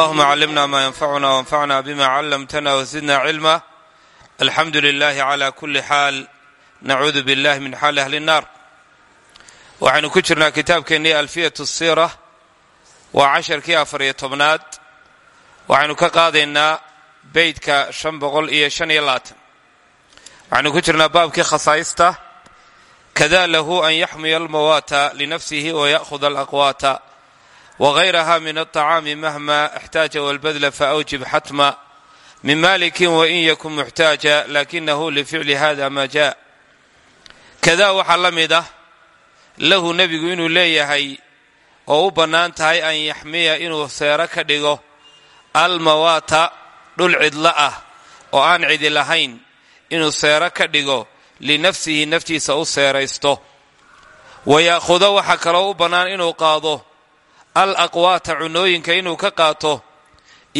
allahuma callimna ma yanfacuna wanfacna bima callamtana wzidna cilma alxamdu lilahi cala kuli xaal nacuudu billahi min xaali ahli nnar waxaynu ku jirnaa kitaabkeennii alfiyat siira waa casharkii afar iyo tobnaad. Waxaynu ka qaadaynaa beydka shan boqol iyo shan iyo labaatan. Waxaynu ku jirnaa baabkii khasaa'ista kada lahu an yaxmiya almawaata linafsihi waya'huda alaqwaata wغayraha min الطacaami mahma اxtaaja wاlbadla faأwjib xatma min maliki wain yakun muxtaaja lakinahu lificli hada ma ja kada waxaa la mid ah lahu nebigu inuu leeyahay oo u bannaan tahay an yaxmiya inuu seero ka dhigo almawaata dhul cidla ah oo aan cidi lahayn inuu seero ka dhigo linafsihi naftiisa u seeraysto waya'khudo waxaa kaloo u bannaan inuu qaado al aqwaata cunooyinka inuu ka qaato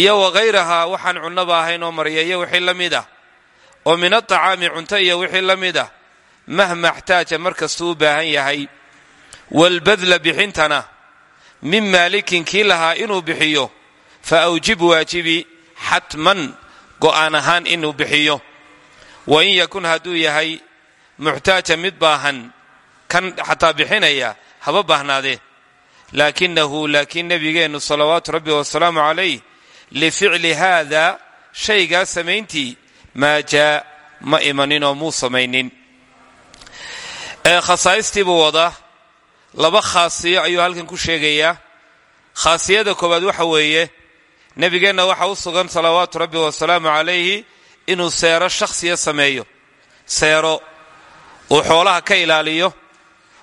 iyo wagayrahaa waxaan cunnaba ahayn oo maryayo wixii la mid ah oo min aacaami cunto iyo wixii la mid ah mahma xtaaja markastuu u baahan yahay. Walbadla bixintana min maalikin kii lahaa inuu bixiyo fa awjib waajibi xatman go'aan ahaan inuu bixiyo. Wa in yakun hadduu yahay muxtaaja mid baahan kan xataa bixinaya haba baahnaadee laakinahu laakiin nebigeennu salawaatu rabbi wasalaamu calayh lificli haada shaygaa samayntii maa jaa ma imaninoo muu samaynin khasaaistii buu wadaa laba khaasiyo ayuu halkan ku sheegayaa khaasiyada koowaad waxa weeye nebigeenna waxa u sugan salawaatu rabbi wasalaamu calayhi inuu seero shakhsiya sameeyo seero uu xoolaha ka ilaaliyo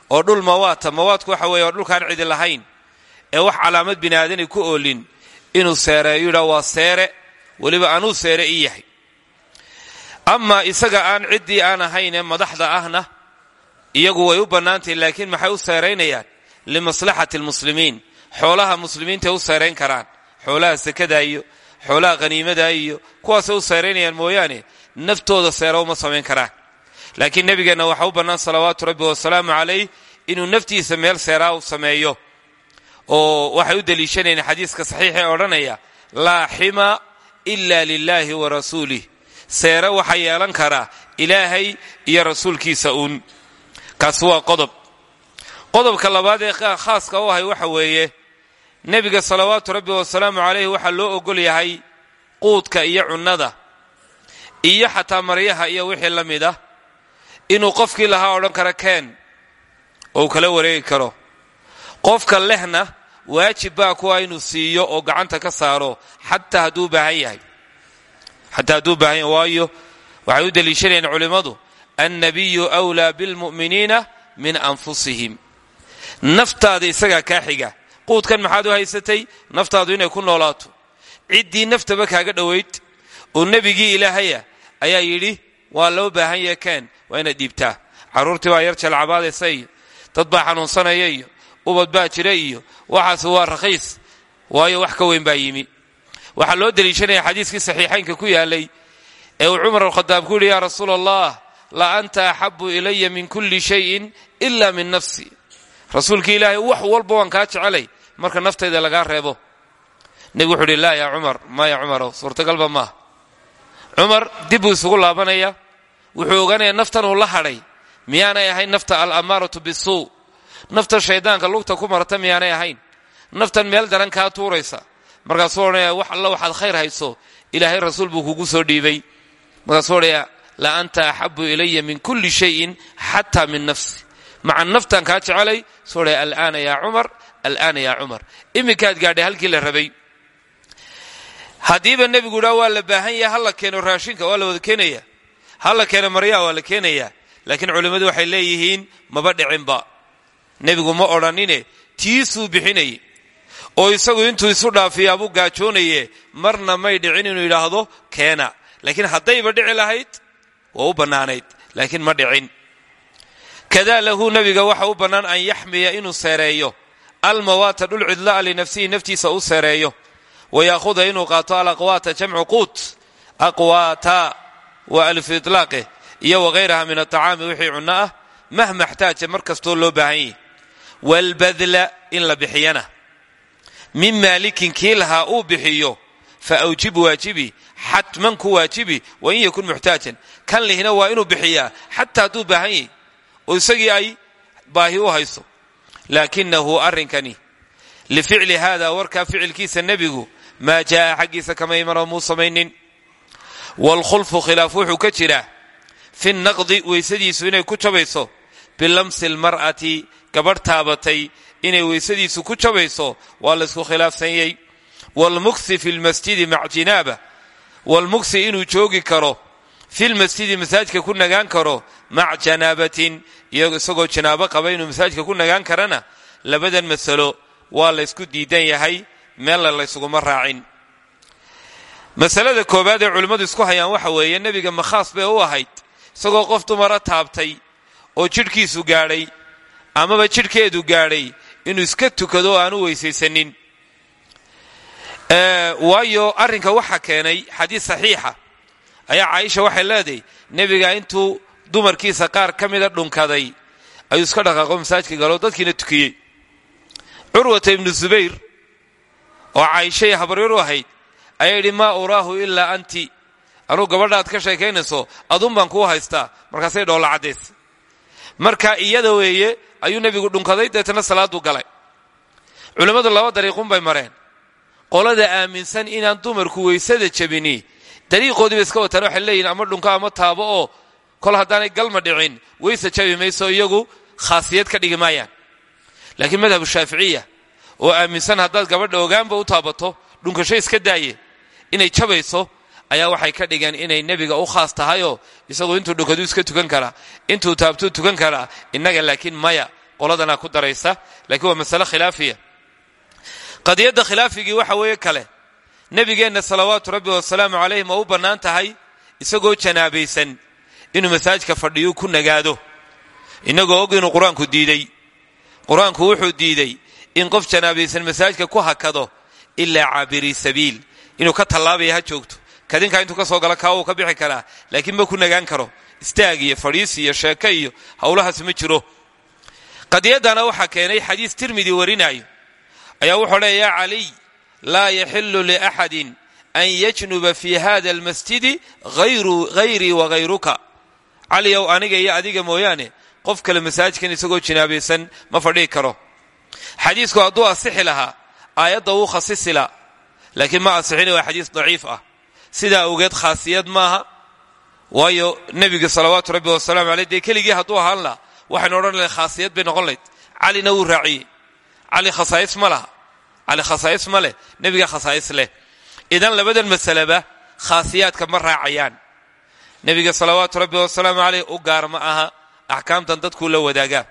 oo dhul mawaata mawaadku waxa weeye dhulkaan cidi lahayn ee wax calaamad bini ku oolin inuu seereeyo yidhaa waa seere weliba anuu seere ii yahay. Amaa isaga aan ciddii aan ahaynee madaxda ahna iyagu way u bannaantahy laakiin maxay u seeraynayaan? Limaslaxati almuslimiin xoolaha muslimiintay u seerayn karaan. Xoolaha sekada iyo xoolaha khaniimada iyo kuwaasay u seeraynayaan mooyaane naftooda seera uma samayn karaan laakiin nebigeenna waxa u bannaan salawaatu rabbi wasalaamu calayh inuu naftiisa meel seeraa u sameeyo. oo waxay u deliishanayeen xadiiska saxiixa ee odhanaya laa xima ila lilaahi wa rasuulih seere waxaa yeelan karaa ilaahay iyo rasuulkiisa uun. Kaasi waa qodob. Qodobka labaad ee khaaska u ahay waxa weeye nebiga salawaatu rabbi wasalaamu calayh waxaa loo ogol yahay quudka iyo cunnada iyo xataa maryaha iyo wixii la mid ah inuu qofkii lahaa odhan karo keen oo uu kala wareegi karo. Qofka lehna waajib baa kuwa inuu siiyo oo gacanta ka saaro xataa hadduu baahan yahay. Xataa hadduu baahan yahay. Waayo waxay u deliishanayeen culimmadu annabiyu wlaa bilmu'miniina min anfusihim. Naftaada isagaa kaa xiga. Quudkan maxaad u haysatay? Naftaadu inay ku noolaato. Ciddii naftaba kaaga dhowayd oo nebigii ilaahaya ayaa yidhi waa loo baahan yahe waa inaad dhiibtaa. Carruurtii baa yar jalcabaadaysa iyo dad baa xanuunsanaya iyo ubad baa jira iyo waxaas waa rakhiis waayo wax ka weyn baa yimi. Waxaa loo deliishanaya xadiiskii saxiixaynka ku yaalay ee uu cumar alkhadaab ku yidhi yaa rasuula allah la anta axabu ilaya min kulli shayin ila min nafsi. Rasuulki ilaahay wax walba waan kaa jecelay marka naftayda lagaa reebo. Nebigu wuxuu uhi laa yaa cumar maya cumarow suurtagalba maaha cumar dib buu isugu laabanaya. Wuxuu ogaanaya naftan uu la hadhay. Miyaanay ahayn nafta alamaaratu bisuu nafta shaydaanka lugta ku marata miyaanay ahayn. Naftan meel daran kaa tuuraysa. Markaasuu odhanaya wax alla waxaad khayr hayso. Ilaahay rasuul buu kugu soo dhiibay. Markaasuu odhanaya la anta axabu ilaya min kulli shayin xataa min nafsi. Maca naftan kaa jecelay. Suu odhaya alaana yaa cumar alaana yaa cumar. Iminkaad gaadhay halkii la rabay haddiiba nebigu dhaa waa la baahan yaha hala keeno raashinka waa la wada keenaya. Hala keeno maryaha waa la keenaya. Laakiin culimmadu waxay leeyihiin maba dhicinba nebigu ma odhanine tiisuu bixinayay oo isagu intuu isu dhaafiyaabuu gaajoonaye marna may dhicin inuu yidhaahdo keena. Laakiin haddayba dhici lahayd waa u bannaanayd. Laakiin ma dhicin. Kadaa lahu nebiga waxa u bannaan an yaxmiya inuu seereeyo. Almawaata dhul cidla'a linafsihi naftiisa u seereeyo wayaahuda inuu qaato alaqwaata jamcu quut aqwaata wa alfu itlaaqeh iyo wagayraha min aطacaami wixii cunno ah mahma xtaaja mar kastoo loo baahan yahi walbadla in la bixiyana min maalikin kii lahaa uu bixiyo fa awjib waajibi xatman ku waajibi wa in yakun muxtaajan kan lihina waa inuu bixiyaa xataa hadduu baahan yahy oo isagii ay baahi u hayso laakinahu arrinkani lificli haada warkaa ficilkiisa nebigu maa jaa'a xaggiisa kama imanoo muu samaynin waalkhulfu khilaaf wuxuu ka jiraa fi naqdi weysadiisu inay ku jabayso bilamsi lmar'ati gabadh taabatay inay weysadiisu ku jabayso waa laysku khilaafsanyey waalmuksi fi lmasjidi mac jinaaba waalmuksi inuu joogi karo fi lmasjidi masaajka ku nagaan karo mac janaabatin isagoo janaabo qaba inuu masaajka ku nagaan karana labadan masalo waa laysku diidan yahay meella laysuguma raacin. Masalada koowaad ee culimmadu isku hayaan waxa weeye nebiga makhaas bay u ahayd isagoo qof dumara taabtay oo jidhkiisu gaadhay amaba jidhkeedu gaadhay inuu iska tukado oo aan u weysaysanin waayo arrinka waxa keenay xadiis saxiixa. Ayaa caaisha waxay leedahay nebiga intuu dumarkiisa qaar ka mida dhunkaday ayuu iska dhaqaaqo masaajka galo dadkiina tukiyey. Curwata ibnu zubayr oo caaishay habaryar u ahayd ayaa yidhi maa uraahu ilaa anti. Anuu gabadhaad ka sheekaynayso adun baan kuu haystaa. Markaasay dhoolla caddays. Marka iyada weeye ayuu nebigu dhunkaday deetana salaaduu galay. Culimmadu laba dariiqun bay mareen. Qolada aaminsan inaan dumarku weysada jabini dariiqoodiiba iska wataan waxay leeyihiin ama dhunka ama taabo oo kol haddaanay galma dhicin weysa jabi mayso iyagu khaasiyad ka dhigi maayaan. Laakiin madhabu shaaficiya oo aaminsan haddaad gabadha ogaanba u taabato dhunkasho iska daaye inay jabayso ayaa waxay ka dhigeen inay nebiga u khaas tahayoo isagu intuu dhunkadu iska tukan karaa intuu taabtuu tukan karaa innaga laakiin maya qoladanaa ku daraysa laakiin waa masale khilaafiya. Qadiyadda khilaafigii waxa weeye kale nebigeenna salawaatu rabbi wasalaamu calayh ma u bannaan tahay isagoo janaabaysan inuu masaajka fadhiyu ku nagaado innagoo og inuu qur'aanku diidey. Qur'aanku wuxuu diiday in qof janaabaysan masaajka ku hakado ilaa caabiri sabiil. Inuu ka tallaabaya ha joogto. Kadinkaa intuu ka soo gala kaa wuu ka bixi karaa. Laakiin ma ku nagaan karo. Istaag iyo fadhiisi iyo sheeke iyo howlahaas jiro. Qadiyadana waxaa keenay xadiis tirmidi warinaayo. Ayaa wuxuu leeya yaa caliy laa yaxilu liaxadin an yajnuba fi hada almasjidi hayrii wahayruka caliyow aniga iyo adiga mooyaane qof kale masaajidkan isagoo jinaabaysan ma fadhii karo xadiisku hadduu asixi lahaa aayadda wuu khasisila laakiin ma asixin waa xadiis daciif ah. Sidaa awgeed khaasiyad maaha. Waayo nebiga salawaatu rabbi wasalaamu aleyh dee keligii hadduu ahaan laha waxaynu odhan lahay khaasiyad bay noqon layd calina wuu raaciyey. Cali khasaa'is ma laha. Cali khasaa'is ma leh. Nebiga idan labadan masaleba khaasiyaadka ma raacayaan. Nebiga salawaatu rabbi wasalaamu caleyh u gaar ma aha. Axkaamtan dadkuu la wadaagaa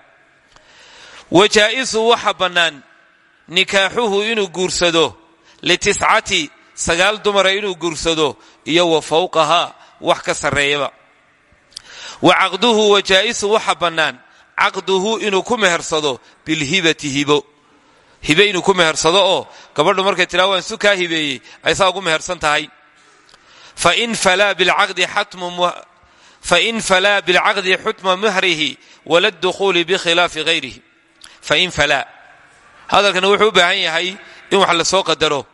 wajaa'isu waxa bannaan nikaaxuhu inuu guursado litiscati sagaal dumara inuu guursado iyo wa fawqahaa wax ka sarreeyaba. Wa caqduhu wajaa'isu waxa bannaan caqduhu inuu ku mehersado bilhibati hibo. Hibe ku mehersado oo gabadhu markay tiraa waan su kaa hibeeyey ay saa ugu mehersan tahay. Fain falaa bilcaqdi xutma mahrihi wala dukhuuli bikhilaafi hayrihi fain falaa hadalkani wuxuu u baahan yahay in wax la soo qadaro.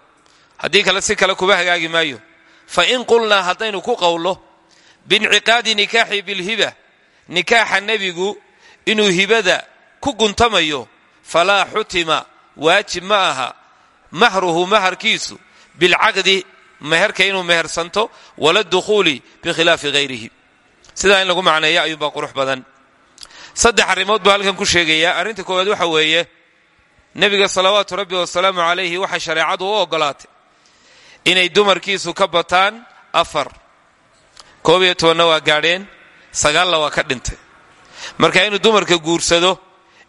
Haddii kale si kale kuba hagaagi maayo. Fain qulnaa haddaynu ku qowlo biinciqaadi nikaaxi bilhiba nikaaxa nebigu inuu hibada ku guntamayo falaa xutima waajib ma aha. Mahruhu maharkiisu bilcaqdi meherka inuu mehersanto wala dukhuuli bikhilaafi hayrihi sidaa in lagu macneeya ayuunbaa qurux badan saddex arrimood buu halkan ku sheegayaa arrinta koowaad waxa weeye nebiga salawaatu rabbi wasalaamu calayhi waxay shareecadu u ogolaatay inay dumarkiisu ka bataan afar. Koob iyo tobanna waa gaadheen sagaalna waa ka dhintay. Marka inuu dumarka guursado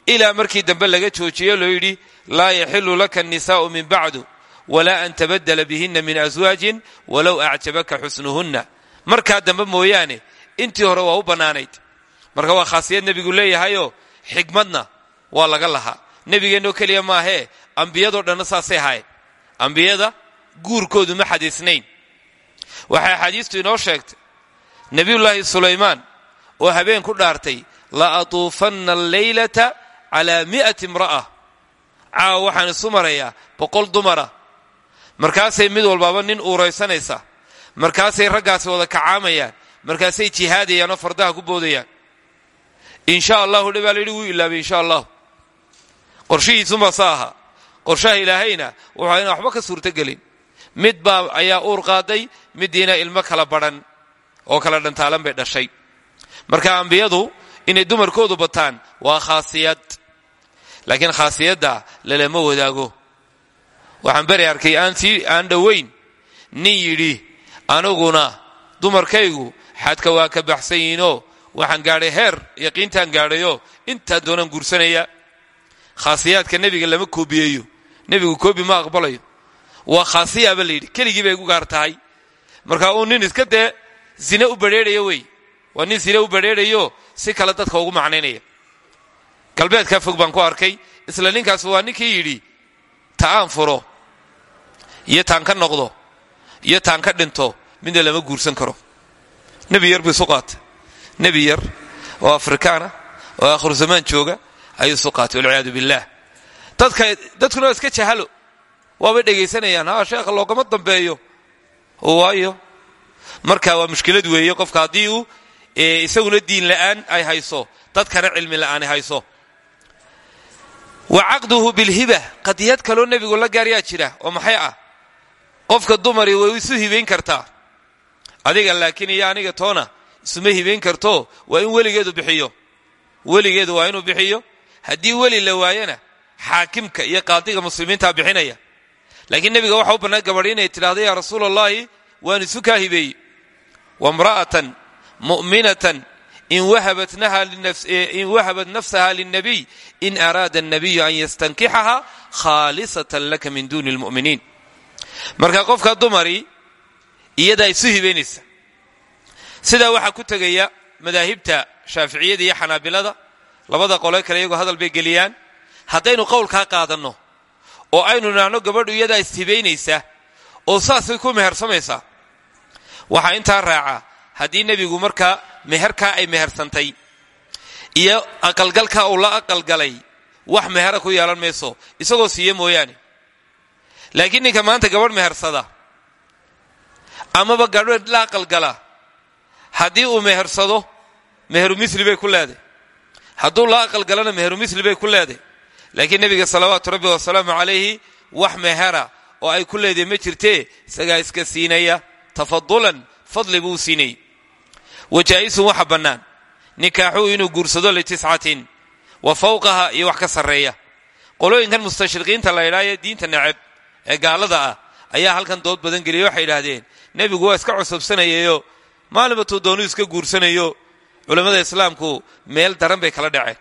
ilaa markii dambe laga joojiyo loo yidhi laa yaxilu laka annisaa'u min bacdu walaa an tabadala bihinna min aswaajin walow acjabaka xusnuhunna. Markaa dambe mooyaane intii hore waa u bannaanayd marka waa khaasiyad nebigu leeyahayoo xigmadna waa laga lahaa. Nebigeennoo keliya maahee ambiyadoo dhanna saasay ahaayeen ambiyada guurkoodu ma xadiisnayn. Waxay axaadiistu inoo sheegtay nebiyullaahi sulaymaan oo habeen ku dhaartay la atuufanna alleylata calaa mi'ati imra'a. Caawa waxaan isu marayaa boqol dumara. Markaasay mid walbaaba nin uuraysanaysa markaasay raggaasi wada kacaamayaan. Markaasay jihaadayaan oo fardaha ku boodayaan insha allahu dhe baa la yidhi wuu ilaabay insha allahu qorshihiisunbaa sa ahaa qorshaha ilaahayna ayna waxba ka suurtogelin mid baa ayaa uur qaaday middiina ilmo kala badhan oo kala dhantaalan bay dhashay. Marka ambiyadu inay dumarkoodu bataan waa khaasiyad. Laakiin khaasiyadda lalama wadaago. Waxaan beri arkay aan dhowayn nin yidhi aniguna dumarkaygu xadka waa ka baxsan waxaan gaadhay heer yaqiintaan gaadhayo intaa doonaan guursanaya. Khaasiyaadka nebiga lama koobiyeeyo nebigu koobi ma aqbalayo. Waa khaasiyaaba la yidhi keligii bay gu gaar tahay. Marka uu nin iska dee zine u badrheerhaya wey. Waa nin zine u badrheerayo si kale dadka ugu macnaynaya. Galbeedkaa fog baan ku arkay isla ninkaas waa ninkii yidhi ta aan furo iyo taan ka noqdo iyo taan ka dhinto midna lama guursan karo. Nebi yar buu nebi yar oo afrikaana oo aakhiru zamaan jooga ayuu isu qaatay walciyaadu billaah dadkuna waa iska jahalo. Waabay dhegaysanayaan ha sheekha loogama dambeeyo. Waayo. Marka waa mushkilad weeye qofka haddii uu isaguna diin la'aan ay hayso dadkana cilmi la'aani hayso. Wa caqduhu bilhiba qadiyad kaloo nebigu la gaaryaa jira oo maxay ah? Qofka dumari way isu hibayn kartaa. Adiga laakiin iyo toona isuma hibayn karto waa in weligeedu bixiyo. Weligeedu waa inuu bixiyo. Haddii weli la waayana xaakimka iyo qaadiga muslimiintaa bixinaya. Laakiin nebiga waxa u bannaa gabadhi inay tidhahdo yaa rasuula allahi waan isu kaa hibeeyey. Wamra'atan mu'minatan in wahabat nafsaha lilnabiy in araada annabiyu an yastankixaha khaalisatan laka min duuni lmu'miniin. Marka qofka dumari iyadaa isu hibaynaysa sidaa waxaa ku tegaya madaahibta shaaficiyada iyo xanaabilada labada qole kale iyagoo hadal bay geliyaan haddaynu qowlkaa qaadanno oo aynu nahno gabadhu iyadaa ishibaynaysa oo saasay ku mehersamaysaa. Waxaa intaa raaca haddii nebigu markaa meherkaa ay mehersantay iyo aqalgalkaa uu la aqalgalay wax mehera ku yeelan mayso isagoo siiye mooyaane. Laakiin ninka maanta gabadh mehersada amaba gabadh la aqalgala haddii uu mehersado meheru misli bay ku leeday. Hadduu la aqalgalana meheru misli bay ku leeday. Laakiin nebiga salawaatu rabbi wasalaamu calayhi wax mehera oo ay ku leedahay ma jirtee isagaa iska siinaya. Tafadulan fadli buu siinayy wajaa'isun waxa bannaan. Nikaaxuu inuu guursado litiscatin. Wa fawqaha iyo wax ka sarreeya. Qolooyinkan mustashriqiinta la ydhaaye diinta neceb ee gaalada ah ayaa halkan dood badan geliyay waxay idhaahdeen nebigu waa iska cusubsanayayo maalinbatuu doonuu iska guursanayo. Culammada islaamku meel daran bay kala dhaceen.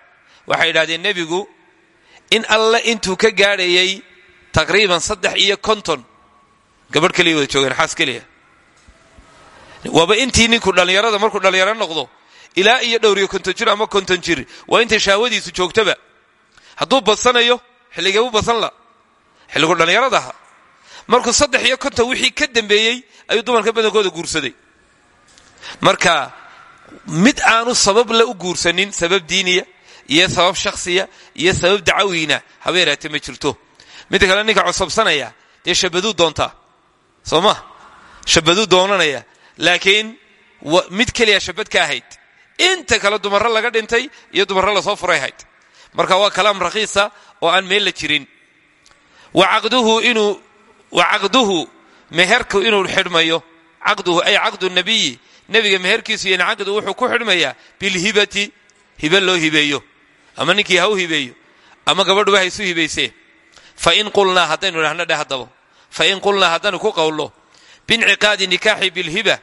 Waxay idhahdeen nebigu in alle intuu ka gaadhayay taqriiban saddex iyo konton gabadh keliya wada joogeen xaas keliya. Waaba intii ninku dhallinyarada markuu dhallinyaro noqdo ilaa iyo dhowriyo konton jir ama konton jir waa intay shaawadiisu joogtaba. Hadduu badsanayo xilligeebu badsan la xilligu dhallinyarada ahaa. Markuu iyo konton wixii ka dambeeyey ayuu dumarka badankooda guursaday marka mid aanu sabab la u guursanin sabab diiniya iyo sabab shakhsiya iyo sabab dacawiina haba yaraate ma jirto. Midda kale ninka cosabsanaya dee shabaduu doontaa? Soo ma? Doonanaya. Laakiin mid keliya shabad ka ahayd. Inta kale dumarro laga dhintay iyo dumarro la soo furay ahayd. Marka waa kalaam rakhiisa oo aan meel la jirin. Wa caqduhu meherku inuu xidhmayo. Caqduhu ay caqdu nabiyi nebiga meherkiisu iyo caqdu wuxuu ku xidhmayaa bilhibati hibe loo hibeeyo. Ama ninkii ha u hibeeyo. Ama gabadhuba ha isu hibaysee fain qulnaa haddaynu idhahno dheh haddaba. Fain qulnaa haddaynu ku qowlno biinciqaadi nikaaxi bilhiba.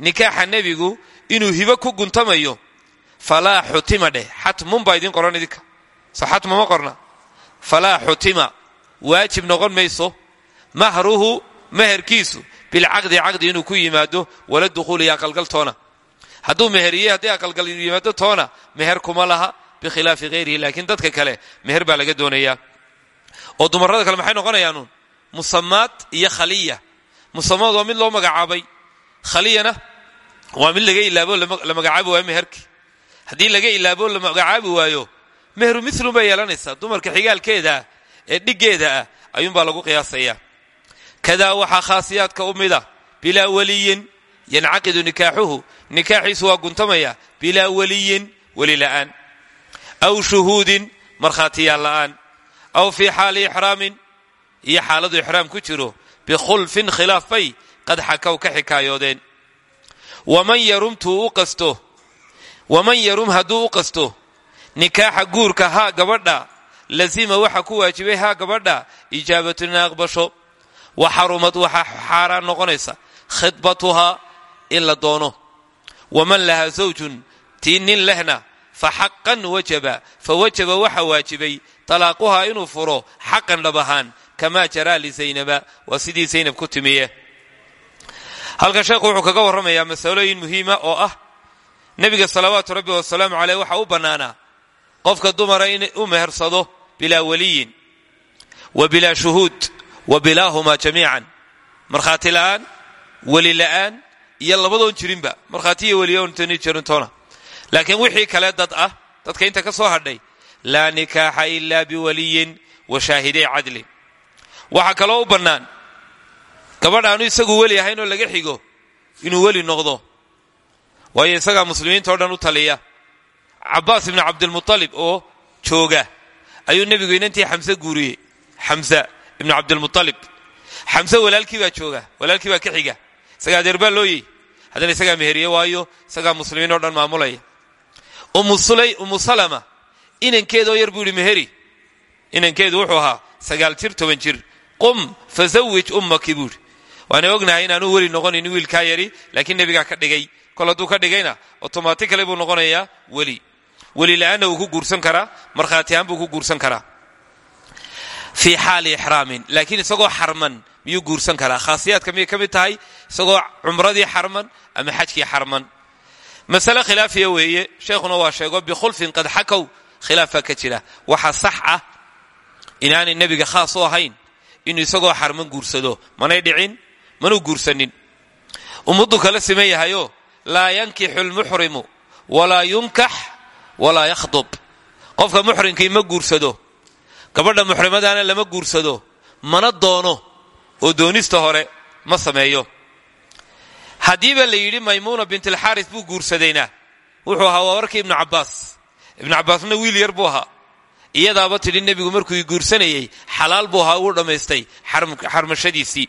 Nikaaxa nebigu inuu hibo ku guntamayo. Falaa xutima dheh. Xatmun baa idiin qoran idinka. So xatma ma qorna. Falaa xutima. Waajib noqon mayso. Mahruhu meherkiisu bilcaqdi caqdi inuu ku yimaado wala dukhuul iyo aqalgal toona. Hadduu meheriyey haddii aqalgal yimaado toona meher kuma laha bikhilaafi hayrihi laakiin dadka kale meher baa laga doonayaa. Oo dumarrada kale maxay noqonayaanuun musamaad iyo khaliya. Musamaad waa mid loo magacaabay. Khaliyana waa mid laga ilaabo la magacaabi waayo meherki haddii laga ilaabo la magacaabi waayo meheru milun bay yeelanaysaa. Dumarka xigaalkeeda ee dhiggeeda ah ayuunbaa lagu qiyaasaya kadaa waxaa khaasiyaadka u mida bilaa weliyin yancaqidu nikaaxuhu nikaaxiisu waa guntamaya bilaa weliyin weli la'aan aw shuhuudin markhaatiyaal la'aan aw fii xaali ixraamin iyo xaaladu ixraam ku jiro bikhulfin khilaaf bay qad xakaw ka xikaayoodeen waman yarum hadduu u qasto nikaaxa guurka haa gabadha lazima waxa ku waajibay haa gabadha ijaabatun ina aqbasho wa xarumad waxaa xaaraan noqonaysa. Khidbatuhaa in la doono. Waman lahaa zawjun tii nin lehna fa xaqan wajaba fa wajaba waxa waajibay talaaquhaa inuu furo xaqan dhab ahaan kamaa jaraa lizaynaba waa sidii zaynab ku timiye. Sheekhu wuxuu kaga warramayaa masalooyin muhiima oo ah nebiga salawaatu rabbi wasalaamu caleyh waxa u bannaanaa qofka dumara in u mehersado bilaa weliyin wa bilaa shuhuud wa bilaahumaa jamiican markhaati la'aan weli la'aan iyo labadoon jirinba markhaatiya weliyontni jirintoona laakiin wixii kale dad ah dadka inta ka soo hadhay laa nikaaxa ila biwaliyin wa shaahiday cadlin waxaa kaloo u bannaan gabadh aanu isagu weli ahayn oo laga xigo inuu weli noqdo waayo isagaa muslimiinta o dhan u taliya cabbaas ibnu cabdilmutalib oo jooga ayuu nebigu inantii xamse guuriyey xamsa ibnu cabdilmualib xamse walaalkii baa jooga walaalkii baa ka xiga. Isagaa adeer baa looyey haddana isagaa meheriye waayo isagaa muslimiin oo dhan maamulaya. Ummu salama inankeedoo yar buu yidhi meheri inankeedu wuxuu ahaa sagaal jir toban jir. Qum fasawij ummaki buuhi waana ognahay inaanu weli noqonayn wiilkaa yari laakiin nebigaa ka dhigay. Kol hadduu ka dhigayna otomatikale buu noqonayaa weli. Weli la'aanna wuu ku guursan karaa markhaati ahaan buu ku guursan karaa fii xaali ixraamin. Laakiin isagoo xarman miyuu guursan karaa? Khaasiyaadka miyay ka mid tahay? Isagoo cumradii xarman ama xajkii xarman? Masale khilaafiya weeye. Sheekhuna waa sheego bikhulfin qad xakow khilaafaa ka jira. Waxa sax ah khaas u ahayn inuu isagoo xarman guursado. Manay dhicin? Manuu guursanin. Ummaddu kala siman yahayo laa yankixu lmuxrimu walaa yunkax walaa yakhdub. Qofka muxrimkii ma guursado gabadha muxrimadaana lama guursado mana doono oo doonista hore ma sameeyo. Haddiiba la yidhi maymuuna bintilxaaris buu guursadayna wuxuu ahaa warkii ibnu cabbaas. Ibnu cabbaasna wiil yar buu ahaa. Iyadaaba tidhi nebigu markuu guursanayey xalaal buu ahaa uu dhammaystay xarmashadiisii.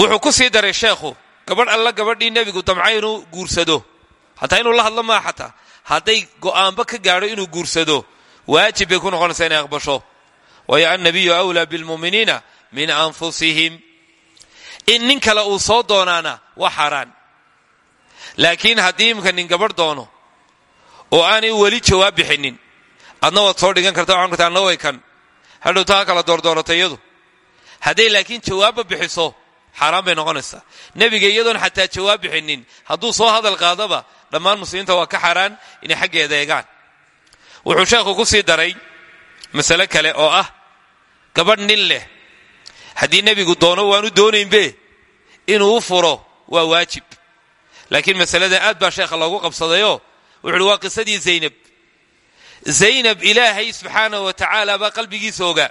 Wuxuu ku sii daray sheekhu gabadh alla gabadhii nebigu damcay inuu guursado. Hataa inuu la hadlo maa xataa hadday go'aanba ka gaadho inuu guursado waajib bay ku noqonaysaa inay aqbasho waayo annabiyu awlaa bilmu'miniina min anfusihim in nin kale uu soo doonaana waa xaaraan laakiin haddii imka nin gabadh doono oo aanay weli jawaab bixinin adna waad soo dhigan karta waxan karta adna way kan hadhow taa kala doordooratay iyadu hadday laakiin jawaabba bixiso xaaraan bay noqonaysaa nebiga iyadoon xataa jawaab bixinin hadduu soo hadal qaadaba dhammaan muslimiinta waa ka xaaraan inay xaggeeda eegaan wuxuu sheekhu ku sii daray masale kale oo ah gabadh nin leh. Haddii nebigu doono waanu doonaynbe inuu u furo waa waajib. Laakiin masalada aad baa sheekha loogu qabsadayoo wuxu uhi waa qisadii zaynab zaynab ilaahay subxaanahu wa tacaala baa qalbigiisa ogaa.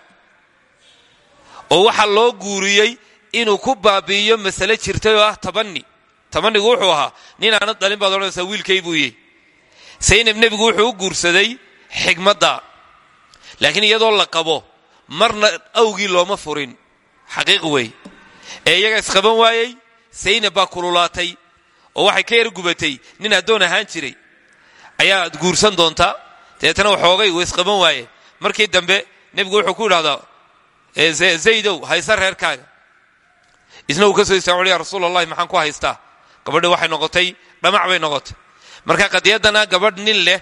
Oo waxaa loo guuriyey inuu ku baabi'iyo masale jirtay oo ah tabani tabanigu wuxuu ahaa nin aanad dhalin baad odhanaysaa wiilkay buu yey zaynab nebigu wuxuu u guursaday xigmadda. Laakiin iyadoo la qabo marna awgii looma furin. Xaqiiq wey. Ee iyaga isqaban waayey zaynab baa kululaatay oo waxay ka yar gubatay nin addoon ahaan jiray. Ayaad guursan doontaa dabeetana waxoogay way isqaban waayeen markii dambe nebigu wuxuu ku yidhahdaa zaydow haysa reerkaaga. Isna uu ka soo istaan ya rasuul allahi maxaan ku haystaa? Gabadhi waxay noqotay dhamac bay noqotay. Marka qadiyaddana gabadh nin leh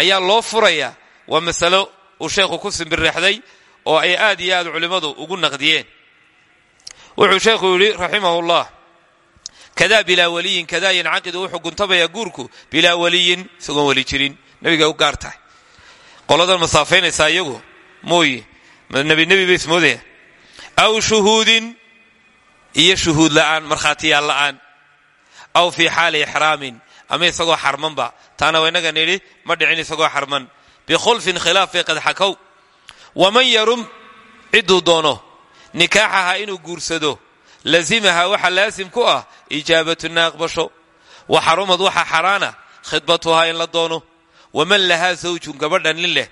ayaa loo furayaa waa masalo uu sheekhu ku simbirreexday oo ay aad iyo aad culimmadu ugu naqdiyeen. Wuxuu sheekhu yidhi raximahu llah kadaa bilaa waliyin kadaa yancaqidu wuxuu guntabayaa guurku bilaa waliyin isagoon weli jirin. Nebigay u gaar tahay. Qoladan masaafaynaysaa iyagu mooye nebi nebi bay ismoodaya aw shuhuudin iyo shuhuud la'aan markhaatiyaal la'aan. Aw fii xaali ixraamin ama isagoo xarmanba taana waa inaga nidhi ma dhicin isagoo xarman. Bikhulfin khilaaf bay qad xakow waman yarum cidduu doono. Nikaaxaha inuu guursado. Lazimaha waxa laasim ku ah ijaabatuna aqbasho wa xarumad waxa xaraana khidbatuhaa in la doono. Waman lahaa zawjun gabadha nin leh.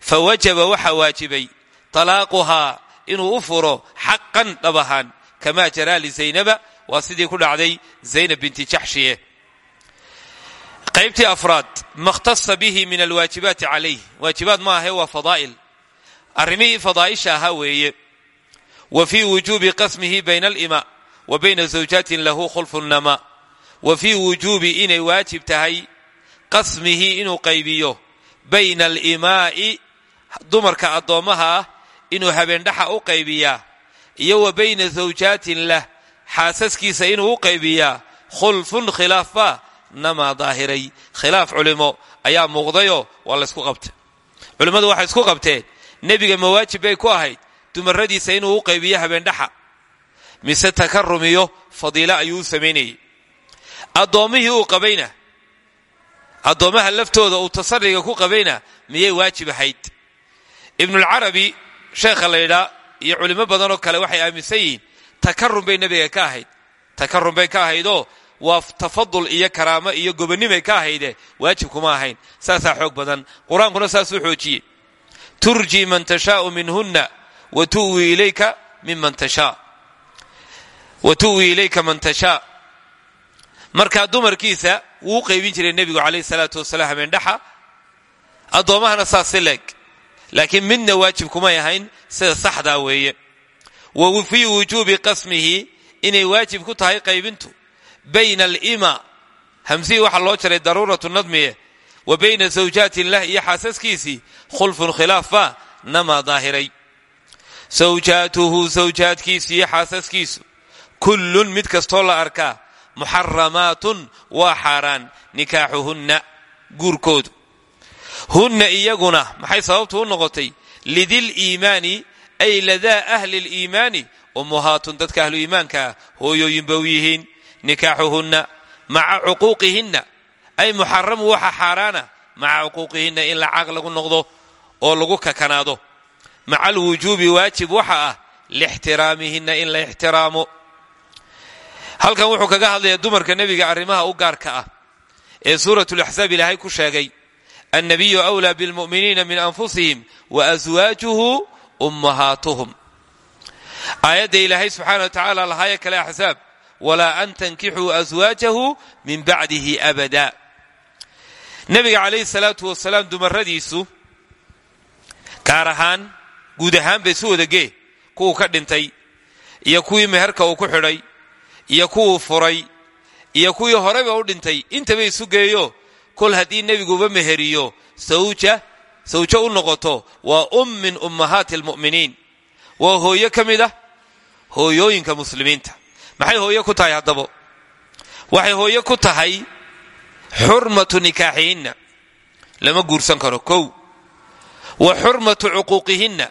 Fa wajaba waxa waajibay talaaquhaa inuu u furo xaqan dhab ahaan kamaa jaraa lizaynaba waa sidii ku dhacday zaynab binti jaxshiye qaybtii afraad makhtasa bihi min alwaajibaati calayh. Waajibaad ma ahe waa fadaa'il. Arrimihii fadaa'isha ahaa weeye. Wa fii wujuubi qasmihi bayna alima wa bayna zawjaatin lahu khulfu nama. Wa fii wujuubi inay waajib tahay qasmihi inuu qaybiyo bayna alimaa'i dumarka addoommaha ah inuu habeendhaxa u qaybiyaa. Iyo wa bayna zawjaatin lah xaasaskiisa inuu u qaybiyaa. Khulfun khilaaf baa namaa daahiray. Khilaaf culimo ayaa muuqdayoo waa laysku qabtay. Culimmadu waxay isku qabteen nebiga mawaajib bay ku ahayd dumaradiisa inuu u qaybiyo habeendhaxa mise takarumiyo fadiilo ayuu u samaynayay addoommihii uu qabayna addoommaha laftooda uu tasariga ku qabayna miyay waajib ahayd. Ibnulcarabi sheekha la ydhaa iyo culimo badanoo kale waxay aaminsan yihiin takarum bay nebiga ka ahayd. Takarum bay ka ahaydoo waa tafadul iyo karaamo iyo gobonnimay ka ahayde waajib kuma ahayn. Saasaa xoog badan. Qur'aankuna saasuu xoojiyey. Turji man tashaau minhunna wa tu'wi ilayka miman tashaa. Wa tu'wi ilayka man tashaa. Markaa dumarkiisa wuu qaybin jiray nebigu calayhi salaatu wasalaam habeendhaxa. Addoommahana saas si leeg. Laakiin midna waajib kumay ahayn sida saxdaa weeye. Wa fii wujuubi qasmihi inay waajib ku tahay qaybintu bayna alima hamsihii waxaa loo jaray daruuratu nadmiye wa bayna zawjaatin lah iyo xaasaskiisii khulfun khilaaf baa namaa daahiray sawjaatuhu sawjaadkiisu iyo xaasaskiisu kullun mid kastoo la arkaa muxaramaatun waa xaaraan nikaaxuhunna guurkoodu hunna iyaguna maxay sababtu u noqotay lidil iimaani ay ladaa ahli liimaani ummuhaatun dadka ahlu iimaanka ah hooyooyin ba u yihiin nikaaxuhunna maca cuquuqihinna. Ay muxaramu waxa xaaraana maca cuquuqihinna in lacaaq lagu noqdo oo lagu kakanaado. Maca alwujuubi waajib waxa ah lixtiraamihinna in la ixtiraamo. Halkan wuxuu kaga hadlayaa dumarka nebiga arrimaha u gaarka ah ee suuratulaxsaab ilaahay ku sheegay annabiyu wlaa bilmu'miniina min anfusihim wa aswaajuhu ummahaatuhum. Aayadda ilaahay subxaana wa tacaala lahaaya kale axsaab walaa an tankixuu aswaajahu min bacdihi abada nebiga calayhi salaatu wasalaam dumaradiisu gaar ahaan guud ahaan bay isu wadagee kuwuu ka dhintay iyo kuwii meherka uu ku xidhay iyo kuwuu furay iyo kuwii horeyba u dhintay intaba isu geeyo kol haddii nebiguba meheriyo sawja sawjo u noqoto waa um min ummahaati almu'miniin waa hooyo ka mid ah hooyooyinka muslimiinta maxay hooyo ku tahay haddaba? Waxay hooyo ku tahay xurmatu nikaaxihinna. Lama guursan karo kow. Wa xurmatu cuquuqihinna.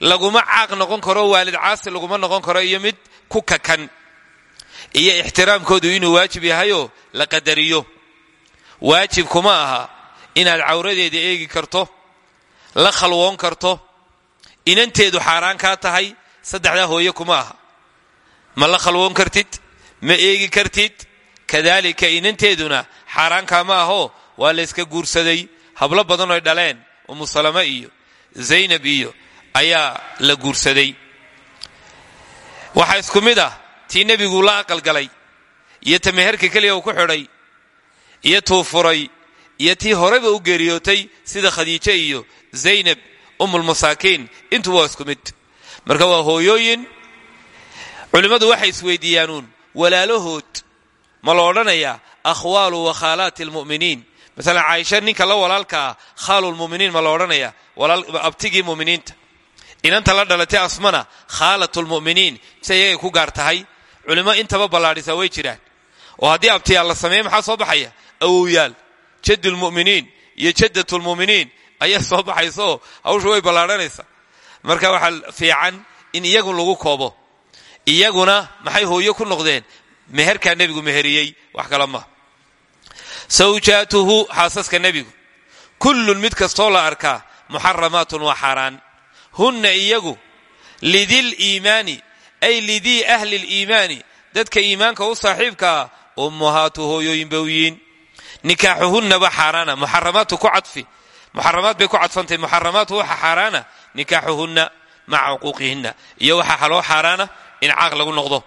Laguma caaq noqon karo waalid caasi laguma noqon karo iyo mid ku kakan. Iyo ixtiraamkoodu inuu waajib yahayoo la qadariyo. Waajib kuma aha inaad cawradeeda eegi karto la khalwoon karto inanteedu xaaraan kaa tahay saddexdaa hooye kuma aha ma la khalwoon kartid? Ma eegi kartid? Kadaalika inanteeduna xaaraankaa ma ahoo waa la yska guursaday hablo badan oy dhaleen umu salama iyo zaynab iyo ayaa la guursaday. Waxaa isku mid ah tii nebiguu la aqalgalay iyo ta meherka keliya uu ku xidhay iyo tuu furay iyo tii horeba u geeriyootay sida khadiijo iyo zaynab umulmasaakiin intuba waa isku mid. Marka waa hooyooyin culimmadu waxay isweydiiyaanuun walaalahood ma la odhanayaa akhwaalu wa khaalaati almu'miniin. Masalan caaisha ninka la walaalka ah khaalulmuminiin ma la odhanayaa abtigii muminiinta. Inanta la dhalatay asmana khaalatulmu'miniin se iyagay ku gaar culimo intaba ballaadhisaa way jiraan. Oo haddii abtiyaal la sameeye maxaa soo baxaya? Awowyaal jaddulmu'miniin iyo jaddatulmu'miniin ayaa soo baxaysaoo hawsha way ballaadhanaysaa marka waxaa fiican in iyagun lagu koobo iyaguna maxay hooyo ku noqdeen? Meherkaa nebigu meheriyey wax kala maa sawjaatuhu xaasaska nebigu. Kullun mid kastoo la arkaa muxaramaatun waa xaaraan. Hunna iyagu lidil iimaani ay lidii ahli liimaani dadka iimaanka u saaxiibkaa ummahaatu hooyooyin bay u yihiin. Nikaaxuhunnaba xaaraana ku cadfi. Muxaramaad bay ku cadfantahy muxaramaadku waxa xaaraana nikaaxuhunna maca xuquuqihinna iyo waxaa haloo xaaraana in caaq lagu noqdo.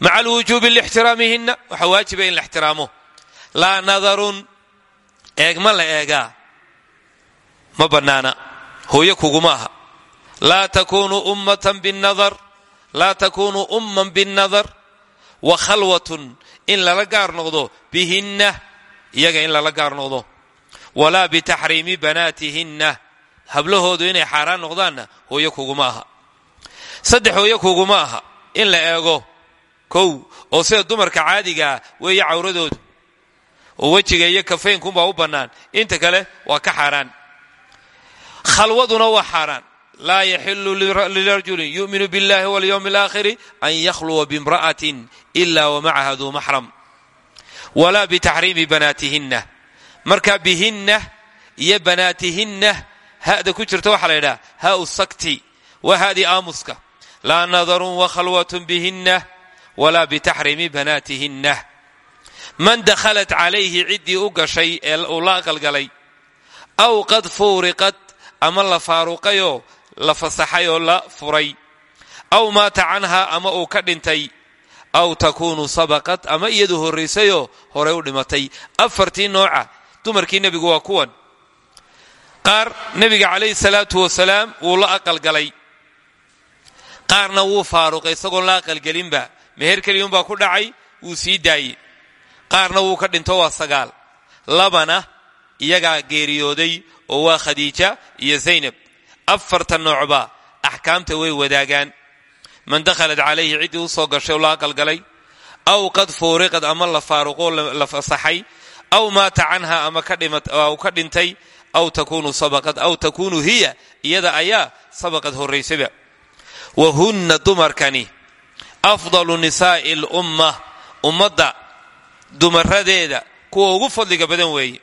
Maca alwujuubi lixtiraamihinna waxaa waajiba in la ixtiraamo. Laa nadarun eegma la eegaa. Ma bannaana hooyo kuguma aha. Laa takuunu ummatan binnadar laa takuunu umman binnadar wa khalwatun in lala gaar noqdo bihinna iyaga in lala gaar noqdo. Walaa bitaxriimi banaatihinna hablahoodu inay xaaraan noqdaanna hooyo kuguma aha saddex hooyo kuguma aha in la eego kow oo sida dumarka caadigaa weeye cawradoodu. Oo wejiga iyo kafaynkunbaa u bannaan. Inta kale waa ka xaaraan. Khalwaduna waa xaaraan. Laa yaxilu lirajulin yu'minu biاllahi walyowmi alaakhiri an yakhluwa bimra'atin ila wa macaha duu maxram walaa bitaxriimi banaatihinna. Marka bihinna iyo banaatihinna hada ku jirta waxaa la aamuska laa nadarun wakhalwatun bihinna walaa bitaxriimi banaatihinna man dakhalat calayhi ciddii u gashay ee uu la aqalgalay aw qad fuuriqad ama la faaruqayoo la fasaxay oo la furay aw maata canha ama uu ka dhintay aw takuunu sabaqad ama iyadu horraysayoo horay u dhimatay afartii nooca dumarkii nebigu waa kuwan qaar nebiga calayhi salaatu wasalaam wuu la aqalgalay qaarna wuu faaruqay isagoon la aqalgelinba. Meher keliyuunbaa ku dhacay wuu sii daayey. Qaarna wuu ka dhinto waa sagaal. Labana iyagaa geeriyooday oo waa khadiija iyo zaynab afarta noocba axkaamta way wadaagaan. Man dakhalat calayhi ciddii u soo gashay oo la aqalgalay aw qad fuuriqad ama la faaruqoo la fasaxay aw maata canha ama ka dhintay aw takunu sabaqad aw takunu hiya iyada ayaa sabaqad horraysaba wa hunna dumarkani afdalu nisaa'i lumma ummadda dumaradeeda kuwa ugu fadliga badan weeye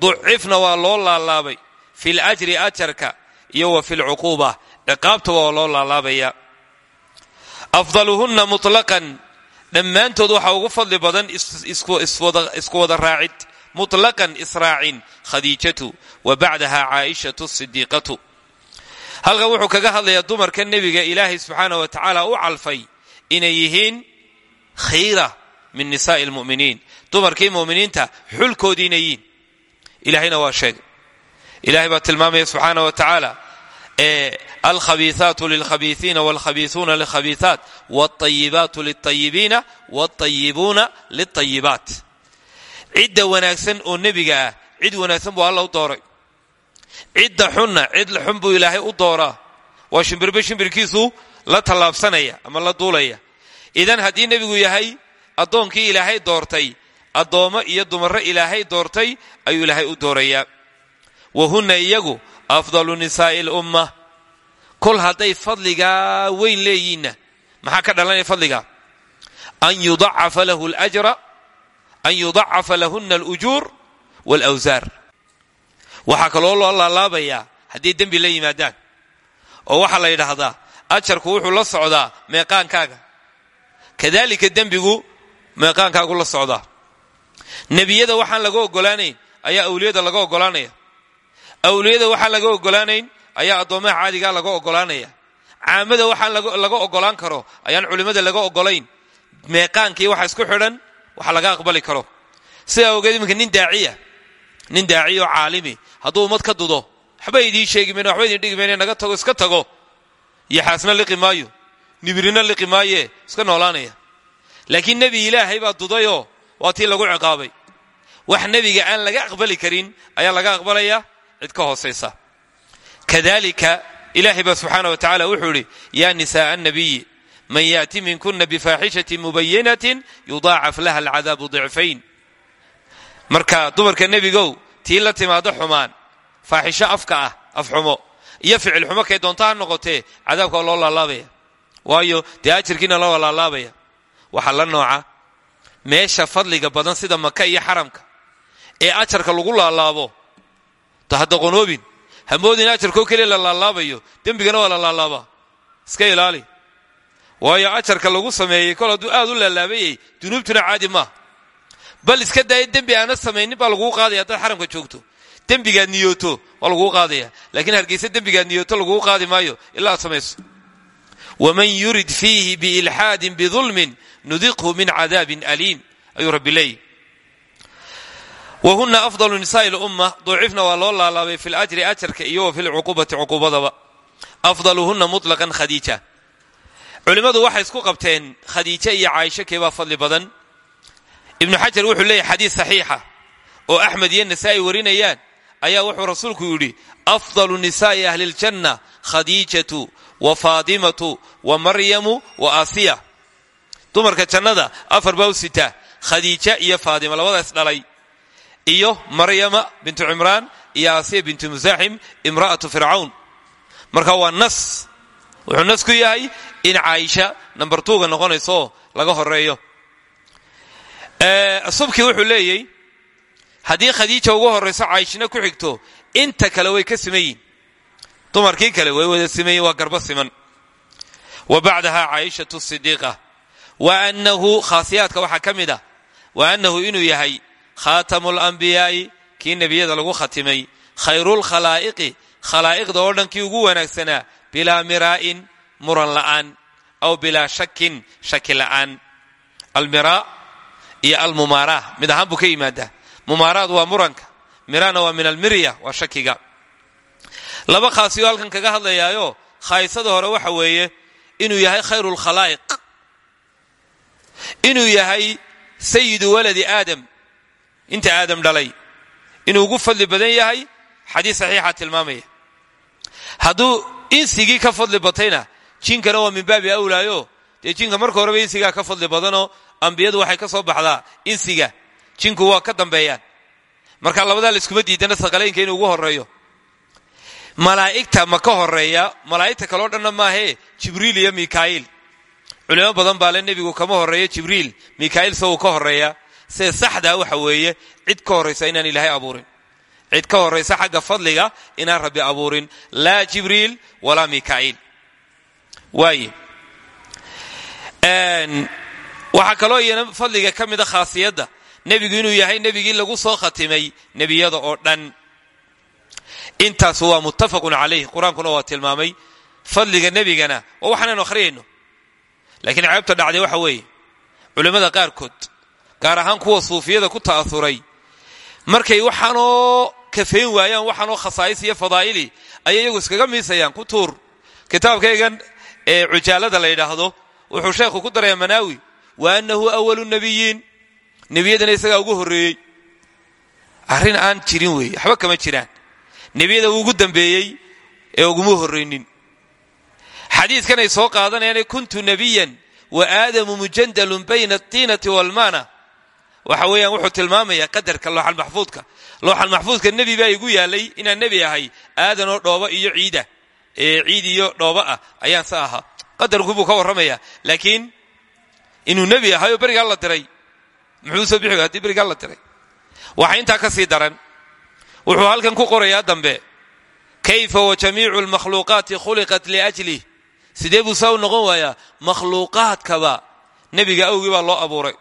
ducifna waa loo laalaabay fil ajri ajarka iyo wa fil cuquuba ciqaabtaba waa loo laalaabaya afdaluhunna mutlaqan dhammaantood waxaa ugu fadli badan isku wada raacid mutlaqan israacin khadiijatu wa bacdaha caaishatu sidiiqatu halkan wuxuu kaga hadlayaa dumarka nebiga ilaahay subxaana wa tacaala u calfay inay yihiin khiira min nisaai lmuminiin dumarkii muminiinta xulkoodii inay yihiin ilahayna waa sheegay ilahay baa tilmaamaya subxaana wa tacaala alkhabiiaatu lilkhabiiiina wاlkhabiiuuna lilkhabiiaat wاطayibaatu lilطayibiina wاطayibuuna lilطayibaat cidda wanaagsan oo nebiga ah cid wanaagsan buu alla u dooray cidda xunna cid xun buu ilaahay u dooraa waa shimbirba shimbirkiisu la tallaabsanaya ama la duulaya. Idan haddii nebigu yahay addoonkii ilaahay doortay addoommo iyo dumarro ilaahay doortay ayuu ilaahay u doorayaa. Wa hunna iyagu afdalu nisaa'i lumma kol hadday fadligaa weyn leeyihiinna maxaa ka dhalanaya fadligaa an yudacafa lahu ljra an yudacafa lahunna alujuur waalawsaar waxaa kaloo loo laalaabayaa hadday dembi la yimaadaan. Oo waxaa la yidhaahdaa ajarku wuxuu la socdaa meeqaankaaga kadalika dembigu meeqaankaagu la socdaa. Nebiyada waxaan laga ogolaanayn ayaa awliyada laga ogolaanaya awliyada waxaan laga ogolaanayn ayaa addoommaha caadigaa laga ogolaanaya caamada waxaan laga ogolaan karo ayaan culimmada laga ogolayn meeqaankii waxa isku xidhan waxa laga aqbali karo. Sidaa ogeed iminka nin daaciya nin daaciyoo caalimi hadduu ummad ka dudo waxba idiin sheegi mayn waxba idin dhigi mayn naga tago iska tago. Yaxaasna liqi maayo nibirina liqi maaye iska noolaanaya. Laakiin nebi ilaahay baa dudayoo waa lagu ciqaabay. Wax nebiga aan laga aqbali karin ayaa laga aqbalayaa cid ka hoosaysa. Kadalika ilaahay baa subxaana wa tacaala wuxuu idhi yaa nisaaa annabiyi man yaati minkuna bifaaxishatin mubayinatin yudaacaf laha alcadaabu dicfayn marka dumarka nebigow tii la timaado xumaan faaxisho afka ah afxumo iyo ficil xumo kay doonta ha noqotee cadaabka loo laalaabaya. Waayo dee ajirkiina loo laalaabaya. Waxaa la nooca meesha fadliga badan sida maka iyo xaramka ee ajarka lagu laalaabo hadda qonoobin hamoodin ajarkoo keliya la laalaabayo dembigana waa la laalaabaa. Iska ilaali. Waayo ajarka lagu sameeyey kol hadduu aad u laalaabayay dunuubtuna caadi maaha bal iska daaya dembi aana samaynin baa laguu qaadaya haddaad xaramka joogto. Dembigaad niyooto waa laguu qaadaya. Laakiin hargeysa dembigaad niyooto laguu qaadi maayo ilaa aad samayso. waman yurid fiihi biilxaadin bidulmin nudiqhu min cadaabin aliim ayuu rabbi leeyi wahuna afdalu nisaai lumma ducifna waa loo laalaabay fi ljri ajarka iyo wa fi lcuqubati cuqubadaba afdaluhuna mutlaqan khadiija culimmadu waxay isku qabteen khadiije iyo caaisho keebaa fadli badan ibnu xajar wuxuu leeyahy xadiis saxiixa oo axmed iyo nasaa'i warinayaan. Ayaa wuxuu rasuulku yidhi afdalu nisaa'i ahli ljanna khadiijatu wa faadimatu wa maryamu wa aasiya. Dumarka jannada afar baa u sitaa khadiija iyo faadima labadaas dhalay. Iyo maryama bintu cimraan iyo aasiya bintu musaaxim imra'atu fircawn. Marka waa nas wuxuu nas ku yahay in caaisha nambar tuuga noqonayso laga horeeyo subkii wuxuu leeyey haddii khadiija ugu horrayso caayishna ku xigto inta kale way ka siman yihiin dumarkii kale way wada siman yihiin waa garba siman. Wa bacdaha caaishatu sidiiqa wa annahu khaasiyaadka ka mid ah wa annahu inuu yahay khaatamu lambiyaa'i kii nebiyada lagu khatimay khayrulkhalaa'iqi khalaa'iqda oo dhan ugu wanaagsanaa bilaa miraa'in muran la'aan aw bilaa shakin shaki la'aan. Almiraa iyo almumaara. Mid ahaan buu ka yimaadaa. Mumaaraad waa muranka. Mirana waa min almirya waa shakiga. Laba khaasiyo halkan kaga hadlayaayo khaysada hore waxa weeye inuu yahay khayru lkhalaa'iq inuu yahay sayidu waladi aadam. Inta aadam dhalay. Inuu ugu fadli badan yahay xadiis saxiixa tilmaamaya. Hadduu insigii ka fadli batayna jinkana waa min baabi awlaayo. Dee jinka marka horeba insigaa ka fadli badanoo ambiyadu waxay ka soo baxdaa insiga jinku waa ka dambeeyaan marka labadaa laiskuma diidana saqalaynka inuu ugu horeeyo malaa'igta ma ka horreeya malaa'igta kaleo dhanna maahee jibriil iyo mikaa'iil culimo badan baa le nebigu kama horeeyo jibriil mikaa'iil se ka horreeya see saxdaa waxa weeye cid ka horraysa inaan ilaahay abuurin. Cid ka horraysa xagga fadliga inaan rabbi abuurin. Laa jibriil walaa mikaa'iil waaye waxaa kaloo iyana fadliga ka mida khaasiyadda inuu yahay nebigii lagu soo khatimay nebiyada oo dhan. Intaas waa muttafaqun calayh. Qur'aankuna waa tilmaamay fadliga nebigana. Waa waxaanaynu laakiin ceebta dhacday waxa weeye culimmada qaarkood gaar ahaan kuwa suufiyada ku ta'asuray markay waxaanoo kafeyn waayaan waxaanoo khasaa'is iyo fadaa'ili ayay iskaga miisayaan. Ku tuur kitaabkaygan ee cujaalada la yidhaahdo wuxuu sheekhu ku daraya wa annahu awalu nebiyiin nebiyadana isagaa ugu horreeyey arrin aan jirin weeye waxba kama jiraan nebiyada uu ugu dambeeyey ee uguma horraynin xadiidkan ay soo qaadanayaane kuntu nebiyan wa aadamu mujandalun bayna atiinati waalmaana waxa weeyaan wuxuu tilmaamayaa qadarka looxalmaxfuudka looxalmaxfuudka nebi baa igu yaalay inaan nebi ahay aadanoo dhooba iyo ciida ee ciid iyo dhooba ah ayaan sa ahaa qadarku inuu nebi ahayoo berigaa la diray. Muxuu soo bixi haddii berigaa la diray? Waxa intaa ka sii daran wuxuu halkan ku qorayaa dambe. Kayfa wa jamiicu lmakhluuqaati khuliqat liajlih sidee buu saa u noqon waayaa? Makhluuqaadkaba nebiga awgii baa loo abuuray.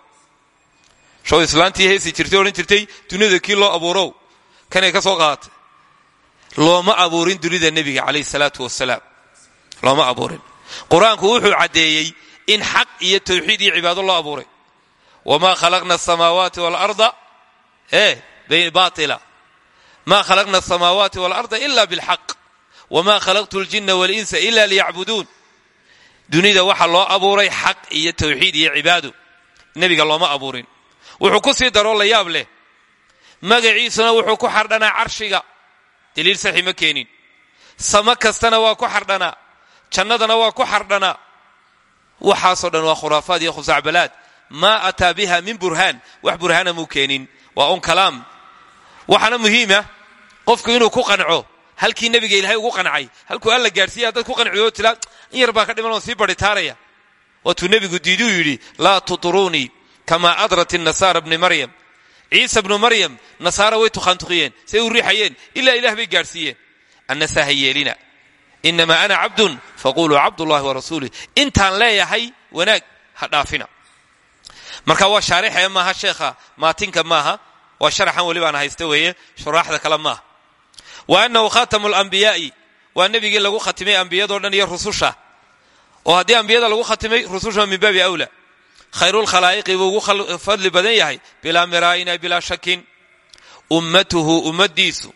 Show islaantii heesi jirtay odhan jirtay duniyada kii loo abuurow? Kanay ka soo qaaatay looma abuurin dunida nebiga calayh salaatu wasalaam looma abuurin. Qur'aanku wuxuu caddeeyey in xaq iyo tawxiid iyo cibaado loo abuuray. Wamaa khalaqna asamaawaati waalarda e baila ma khalaqna asamaawaati waalarda ila bilxaq wma khalaqtu ljina walinsa ila liyacbuduun. Dunida waxa loo abuuray xaq iyo tawxiid iyo cibaado nebiga looma abuurin. Wuxuu ku sii daroo la yaab leh. Magaciisuna wuxuu ku xardhanaa carshiga. Daliil saxi ma keenin. Samo kastana waa ku xardhanaa. Jannadana waa ku xardhanaa waxaasoo dhan waa khuraafaad iyo khusacbalaad. Maa ataa biha min burhaan. Wax burhaana muu keenin. Waa un kalaam. Waxaana muhiima qofku inuu ku qanco halkii nebiga ilaahay ugu qancay halkuu alla gaadhsiiya dad ku qanciyo tilaa in yar baa ka dhiman oon sii barhitaaraya waatuu nebigu diiduu yidhi laa tuطruunii kama adrat nasaara bni maryam. Ciisa bnu maryam nasaara way tukhaantuqiyeen say u riixayeen ilaa bay ha yeelina inamaa ana cabdun faquluu cabdullahi wa rasuulih intaan leeyahay wanaag ha marka waa shaarixee maaha sheekha maatinka maaha waa sharaxan weli baan haysta weeye shuraaxda kale maaha wa annahu khatamu lambiyaai waa nebigii lagu khatimay ambiyadoo dhan iyo rususha oo haddii ambiyada lagu khatimay rususha min baabi awla khayrulkhalaa'iqi buu ugu fadli badan yahay bilaa miraa'ina bilaa shakin ummatuhu ummadiisu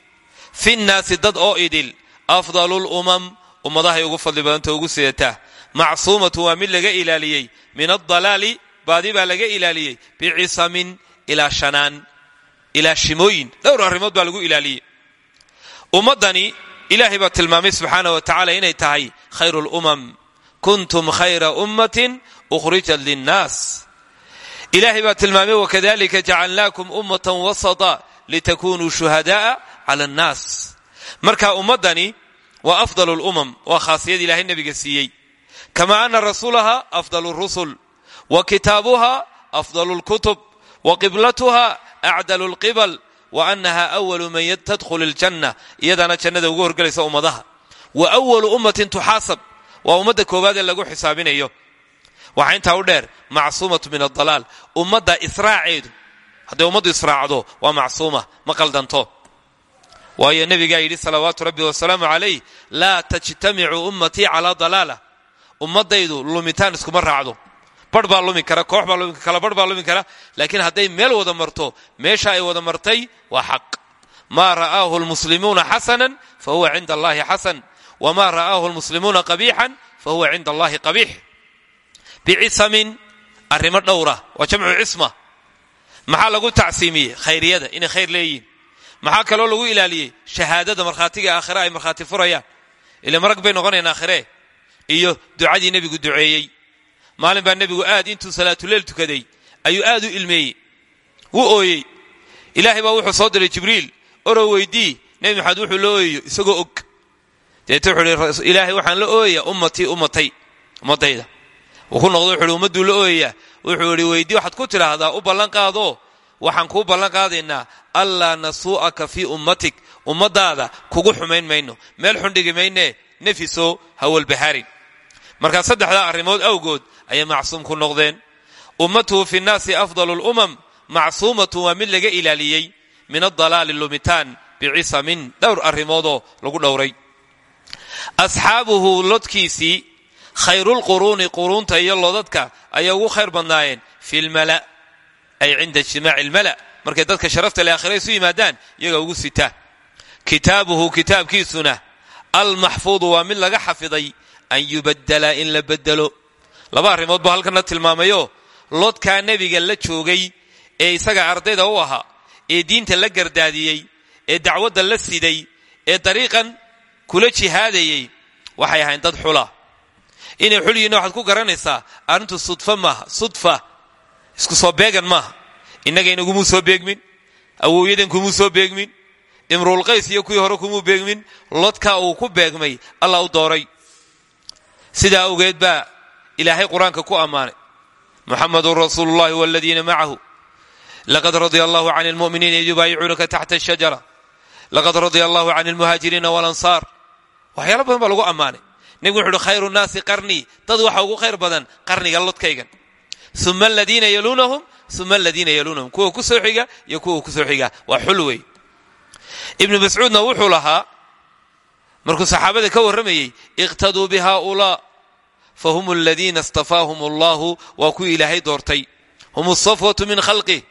fi nnaasi dad oo idil afdalu lumam ummadahay ugu fadli badanta ugu sidataa macsuumatu waa mid laga ilaaliyey. Min adalaali baadi baa laga ilaaliyey. Bicisamin ilaa shanaan ilaa shimooyin. Dhowr arrimood baa lagu ilaaliyey. Ummaddani ilaahay baa tilmaamay subxaana wa tacala inay tahay khayru lumam kuntum khayra ummatin ukhrijat linnaas. Ilaahay baa tilmaamay wakadalika jacalnaakum ummatan wasata litakunuu shuhada'a cala annaas marka ummaddani waa afdal lumam waa khaasiyad ilahay nebiga siiyey. Kama ana rasuulaha afdal rusul wa kitaabuha afdal lkutub wa qiblatuha acdal lqibal wa annaha awalu man tadkhul ljanna iyadaana jannada ugu horgelaysa ummadaha. Wa awalu ummatin tuxaasab waa ummadda koowaad lagu xisaabinayo. Waxaa intaa u dheer macsuumatu min adalaal ummadda israaceedu hadday ummaddu israacdo waa macsuuma ma qaldanto waayo nebigaa yidhi salawaatu rabbi wasalaamu calayh laa tajtamicu ummatii calaa dalaala. Ummadaydu lumitaan iskuma raacdo. Barh baa lumi kara koox baa lumi kala barh baa lumi kara laakiin hadday meel wada marto meesha ay wada martay waa xaq. Maa ra'aahu lmuslimuuna xasanan fa huwa cinda allahi xasan. Wma ra'aahu lmuslimuuna qabiixan fa huwa cinda allahi qabiix. Bicisamin arrimo dhowra waa jamcu cisma. Maxaa lagu tacsiimiyey? Khayriyada inay khayr leeyihiin maxaa kaloo lagu ilaaliyey? Shahaadada markhaatiga aakhire ay markhaati furayaan. Ile marag bay noqonayaan aakhire. Iyo ducadii nebigu duceeyey. Maalin baa nebigu aad intuu salaatuleel tukaday ayuu aad u ilmeeyey. Wuu ooyey. Ilaahay baa wuxuu soo diray jibriil orow weydii nebi maxamed wuxuu la isagoo og. Deet wuxuu i ilaahay waxaan la ooyayaa ummatii ummatay ummadayda. Wuu ku noqdo la ooyayaa. Wuxuu idhi weydii waxaad ku tidhaahdaa u ballan qaadoo waxaan kuu ballan qaadaynaa allaa nasuu'aka fii ummatik ummadaada kugu xumayn mayno meel xundhigi maynee nefiso hawalbahaarin markaa saddexdaa arrimood awgood ayay macsuum ku noqdeen. Ummatuhu fi nnaasi afdalu lumam macsuumatun waa mid laga ilaaliyey min adalaali lumitaan bicisamin dhowr arrimoodoo lagu dhowray. Asxaabuhu lodkiisii khayrulquruuni quruunta iyo lodadka ayay ugu khayr badnaayeen fi lmala ay cinda ijtimaaci lmala markay dadka sharafta le aakhira isu yimaadaan iyaga ugu sitaa kitaabuhu kitaabkiisuna almaxfuudu waa mid laga xafiday an yubaddala in la bedelo laba arrimood buu halkana tilmaamayo. Lodkaa nebiga la joogay ee isaga ardayda u ahaa ee diinta la gardaadiyey ee dacwadda la siday ee dariiqan kula jihaadayey waxay ahayn dad xula. Inay xul yihiin waxaad ku garanaysaa arrintu sudfa maaha isku soo beegan maaha. Innagayna kumuu soo beegmin. Awowyadan kumuu soo beegmin. Imruulqays iyo kuwii hore kumuu beegmin. Lodka uu ku beegmay allah u dooray. Sidaa awgeed baa ilaahay qur'aanka ku ammaanay. Muxamadun rasuulu llahi waladiina macahu. Laqad radia allahu can lmuminiina id yubaayicuunaka taxta laqad radia allahu can lmuhaajiriina walansaar waxyaalo badan baa lagu ammaanay. Nebigu wuxu khayru nnaasi qarnii. Dad waxa ugu khayr badan qarniga lodkaygan uma aladiina yaluunahum uma aladiina yaluunahum kuwa ku soo xiga iyo kuwa ku soo xiga waa xul wey ibnu wuxuu lahaa markuu saxaabada ka warramayey iqtaduu bihaulaa fahum aladiina istafaahum allahu waa kuwii ilaahay doortay hum asafwatu min khalqih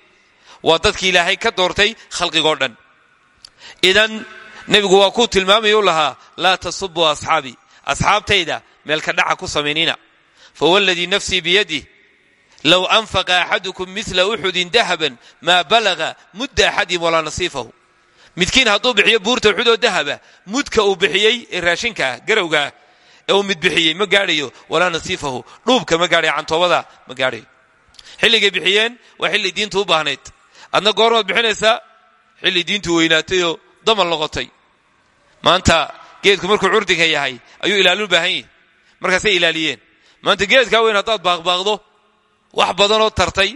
waa dadkii ilaahay ka doortay khalqigoo dhan idan nebigu waa kuu tilmaamayuu lahaa laa tasubuu asxaabii asxaabtayda meelka dhaca ku samaynina fawladii nafsii biyadih low anfaqa axadukum mila uxudin dahaban maa balaga mudda axadihim walaa nasiifahu midkiin hadduu bixiyo buurta uxudoo dahaba mudka uu bixiyey ee raashinkaah garowgaah ee uu mid bixiyey ma gaadhayo walaa nasiifahu dhuubka ma gaadhayo cantoobada ma gaadhayo xilligay bixiyeen waa xilli diintu u baahnayd adna goormaad bixinaysaa xilli diintu weynaatayoo damal noqotay maanta geedku markuu curdiga yahay ayuu ilaalin u baahan yahi markaasay ilaaliyeen maanta geedkaa weyn haddaad baaqbaaqdo wax badanoo tartay